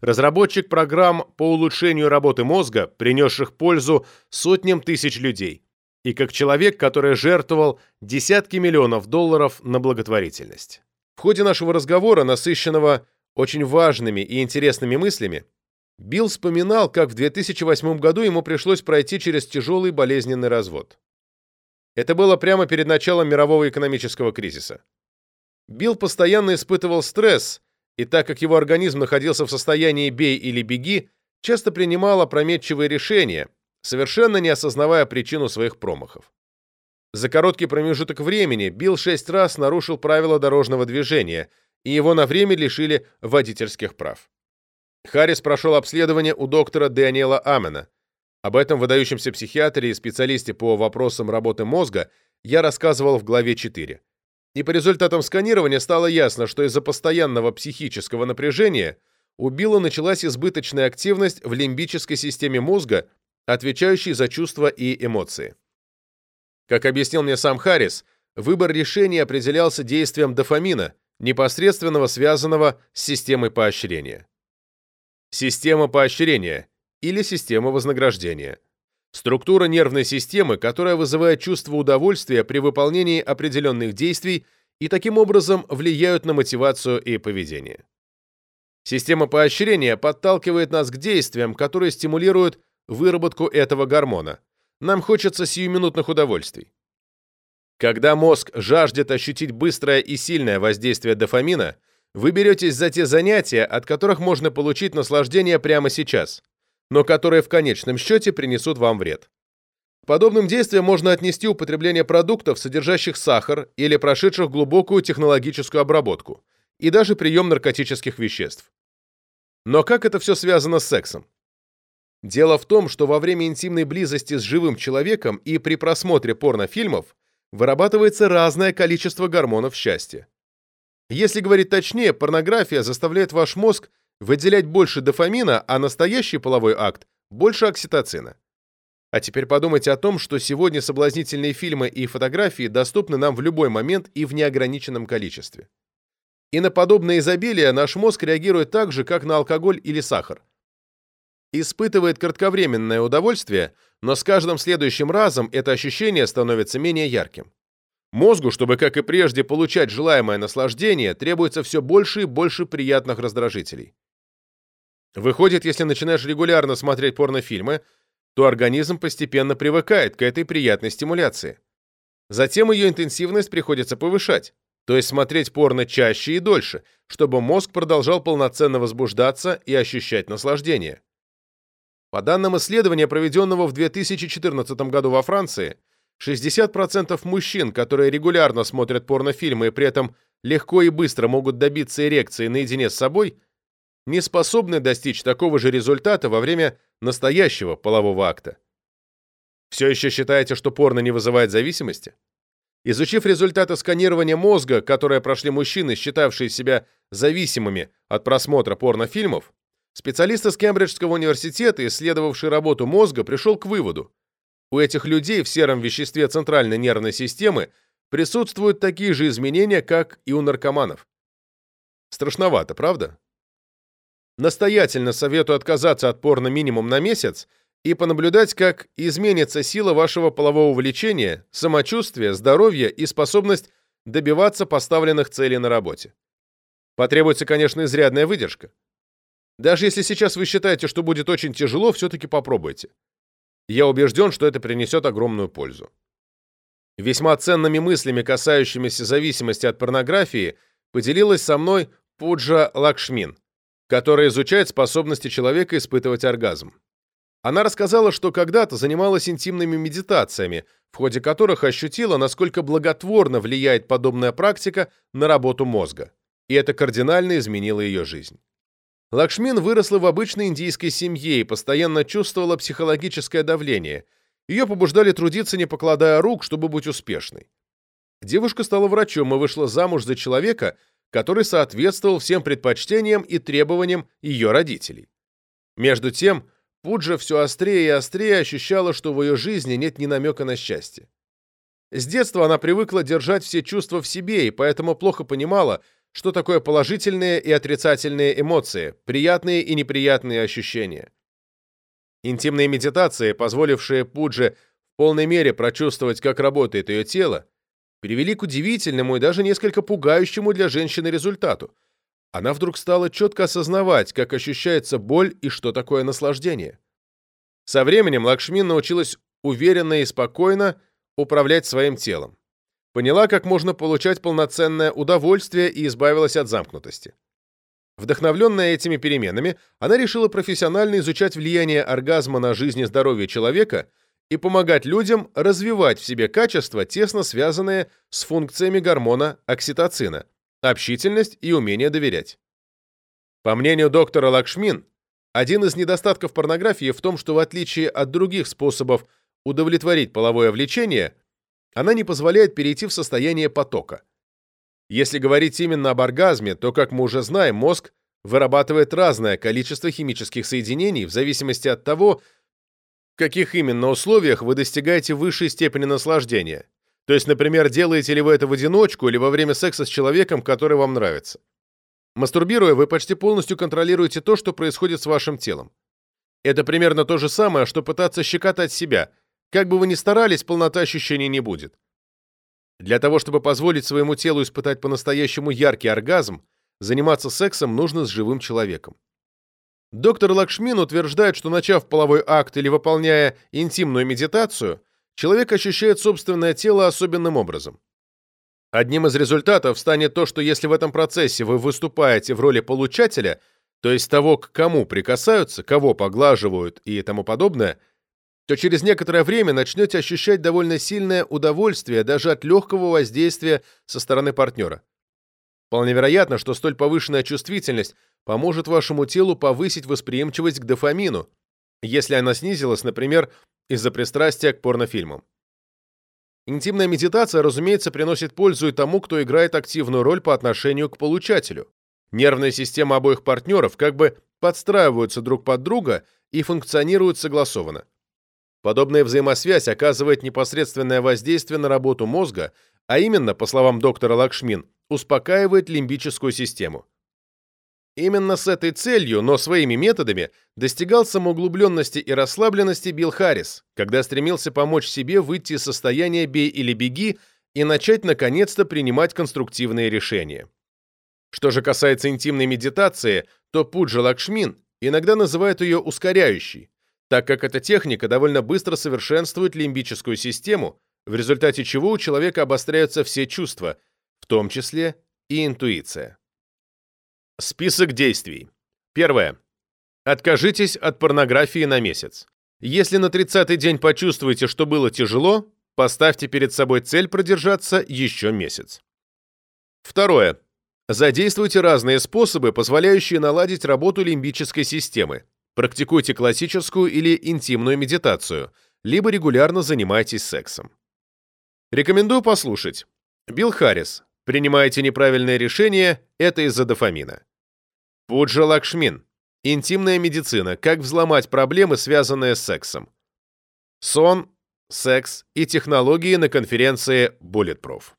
разработчик программ по улучшению работы мозга, принесших пользу сотням тысяч людей, и как человек, который жертвовал десятки миллионов долларов на благотворительность. В ходе нашего разговора, насыщенного очень важными и интересными мыслями, Билл вспоминал, как в 2008 году ему пришлось пройти через тяжелый болезненный развод. Это было прямо перед началом мирового экономического кризиса. Билл постоянно испытывал стресс, и так как его организм находился в состоянии «бей или беги», часто принимал опрометчивые решения, совершенно не осознавая причину своих промахов. За короткий промежуток времени Билл шесть раз нарушил правила дорожного движения, и его на время лишили водительских прав. Харрис прошел обследование у доктора Дэниела Амена. Об этом выдающемся психиатре и специалисте по вопросам работы мозга я рассказывал в главе 4. И по результатам сканирования стало ясно, что из-за постоянного психического напряжения у Билла началась избыточная активность в лимбической системе мозга, отвечающей за чувства и эмоции. Как объяснил мне сам Харрис, выбор решения определялся действием дофамина, непосредственного связанного с системой поощрения. Система поощрения или система вознаграждения. Структура нервной системы, которая вызывает чувство удовольствия при выполнении определенных действий и таким образом влияют на мотивацию и поведение. Система поощрения подталкивает нас к действиям, которые стимулируют выработку этого гормона. Нам хочется сиюминутных удовольствий. Когда мозг жаждет ощутить быстрое и сильное воздействие дофамина, вы беретесь за те занятия, от которых можно получить наслаждение прямо сейчас, но которые в конечном счете принесут вам вред. К подобным действиям можно отнести употребление продуктов, содержащих сахар или прошедших глубокую технологическую обработку, и даже прием наркотических веществ. Но как это все связано с сексом? Дело в том, что во время интимной близости с живым человеком и при просмотре порнофильмов вырабатывается разное количество гормонов счастья. Если говорить точнее, порнография заставляет ваш мозг выделять больше дофамина, а настоящий половой акт – больше окситоцина. А теперь подумайте о том, что сегодня соблазнительные фильмы и фотографии доступны нам в любой момент и в неограниченном количестве. И на подобное изобилие наш мозг реагирует так же, как на алкоголь или сахар. Испытывает кратковременное удовольствие, но с каждым следующим разом это ощущение становится менее ярким. Мозгу, чтобы, как и прежде, получать желаемое наслаждение, требуется все больше и больше приятных раздражителей. Выходит, если начинаешь регулярно смотреть порнофильмы, то организм постепенно привыкает к этой приятной стимуляции. Затем ее интенсивность приходится повышать, то есть смотреть порно чаще и дольше, чтобы мозг продолжал полноценно возбуждаться и ощущать наслаждение. По данным исследования, проведенного в 2014 году во Франции, 60% мужчин, которые регулярно смотрят порнофильмы и при этом легко и быстро могут добиться эрекции наедине с собой, не способны достичь такого же результата во время настоящего полового акта. Все еще считаете, что порно не вызывает зависимости? Изучив результаты сканирования мозга, которые прошли мужчины, считавшие себя зависимыми от просмотра порнофильмов, специалист из Кембриджского университета, исследовавший работу мозга, пришел к выводу, у этих людей в сером веществе центральной нервной системы присутствуют такие же изменения, как и у наркоманов. Страшновато, правда? Настоятельно советую отказаться от порно минимум на месяц и понаблюдать, как изменится сила вашего полового влечения, самочувствие, здоровье и способность добиваться поставленных целей на работе. Потребуется, конечно, изрядная выдержка. Даже если сейчас вы считаете, что будет очень тяжело, все-таки попробуйте. Я убежден, что это принесет огромную пользу. Весьма ценными мыслями, касающимися зависимости от порнографии, поделилась со мной Пуджа Лакшмин, которая изучает способности человека испытывать оргазм. Она рассказала, что когда-то занималась интимными медитациями, в ходе которых ощутила, насколько благотворно влияет подобная практика на работу мозга, и это кардинально изменило ее жизнь. Лакшмин выросла в обычной индийской семье и постоянно чувствовала психологическое давление. Ее побуждали трудиться, не покладая рук, чтобы быть успешной. Девушка стала врачом и вышла замуж за человека, который соответствовал всем предпочтениям и требованиям ее родителей. Между тем, Пуджа все острее и острее ощущала, что в ее жизни нет ни намека на счастье. С детства она привыкла держать все чувства в себе и поэтому плохо понимала, что такое положительные и отрицательные эмоции, приятные и неприятные ощущения. Интимные медитации, позволившие Пудже в полной мере прочувствовать, как работает ее тело, привели к удивительному и даже несколько пугающему для женщины результату. Она вдруг стала четко осознавать, как ощущается боль и что такое наслаждение. Со временем Лакшмин научилась уверенно и спокойно управлять своим телом поняла, как можно получать полноценное удовольствие и избавилась от замкнутости. Вдохновленная этими переменами, она решила профессионально изучать влияние оргазма на жизнь и здоровье человека и помогать людям развивать в себе качества, тесно связанные с функциями гормона окситоцина, общительность и умение доверять. По мнению доктора Лакшмин, один из недостатков порнографии в том, что в отличие от других способов удовлетворить половое влечение, она не позволяет перейти в состояние потока. Если говорить именно об оргазме, то, как мы уже знаем, мозг вырабатывает разное количество химических соединений в зависимости от того, в каких именно условиях вы достигаете высшей степени наслаждения. То есть, например, делаете ли вы это в одиночку или во время секса с человеком, который вам нравится. Мастурбируя, вы почти полностью контролируете то, что происходит с вашим телом. Это примерно то же самое, что пытаться щекотать себя – как бы вы ни старались, полнота ощущений не будет. Для того, чтобы позволить своему телу испытать по-настоящему яркий оргазм, заниматься сексом нужно с живым человеком. Доктор Лакшмин утверждает, что начав половой акт или выполняя интимную медитацию, человек ощущает собственное тело особенным образом. Одним из результатов станет то, что если в этом процессе вы выступаете в роли получателя, то есть того, к кому прикасаются, кого поглаживают и тому подобное, то через некоторое время начнете ощущать довольно сильное удовольствие даже от легкого воздействия со стороны партнера. Вполне вероятно, что столь повышенная чувствительность поможет вашему телу повысить восприимчивость к дофамину, если она снизилась, например, из-за пристрастия к порнофильмам. Интимная медитация, разумеется, приносит пользу и тому, кто играет активную роль по отношению к получателю. Нервная система обоих партнеров как бы подстраиваются друг под друга и функционируют согласованно. Подобная взаимосвязь оказывает непосредственное воздействие на работу мозга, а именно, по словам доктора Лакшмин, успокаивает лимбическую систему. Именно с этой целью, но своими методами, достигал самоуглубленности и расслабленности Билл Харрис, когда стремился помочь себе выйти из состояния «бей или беги» и начать наконец-то принимать конструктивные решения. Что же касается интимной медитации, то Пуджа Лакшмин иногда называют ее ускоряющей, так как эта техника довольно быстро совершенствует лимбическую систему, в результате чего у человека обостряются все чувства, в том числе и интуиция. Список действий. Первое. Откажитесь от порнографии на месяц. Если на 30-й день почувствуете, что было тяжело, поставьте перед собой цель продержаться еще месяц. Второе. Задействуйте разные способы, позволяющие наладить работу лимбической системы. Практикуйте классическую или интимную медитацию, либо регулярно занимайтесь сексом. Рекомендую послушать. Билл Харрис, Принимаете неправильное решение – это из-за дофамина. Пуджа Лакшмин. Интимная медицина. Как взломать проблемы, связанные с сексом. Сон, секс и технологии на конференции Bulletproof.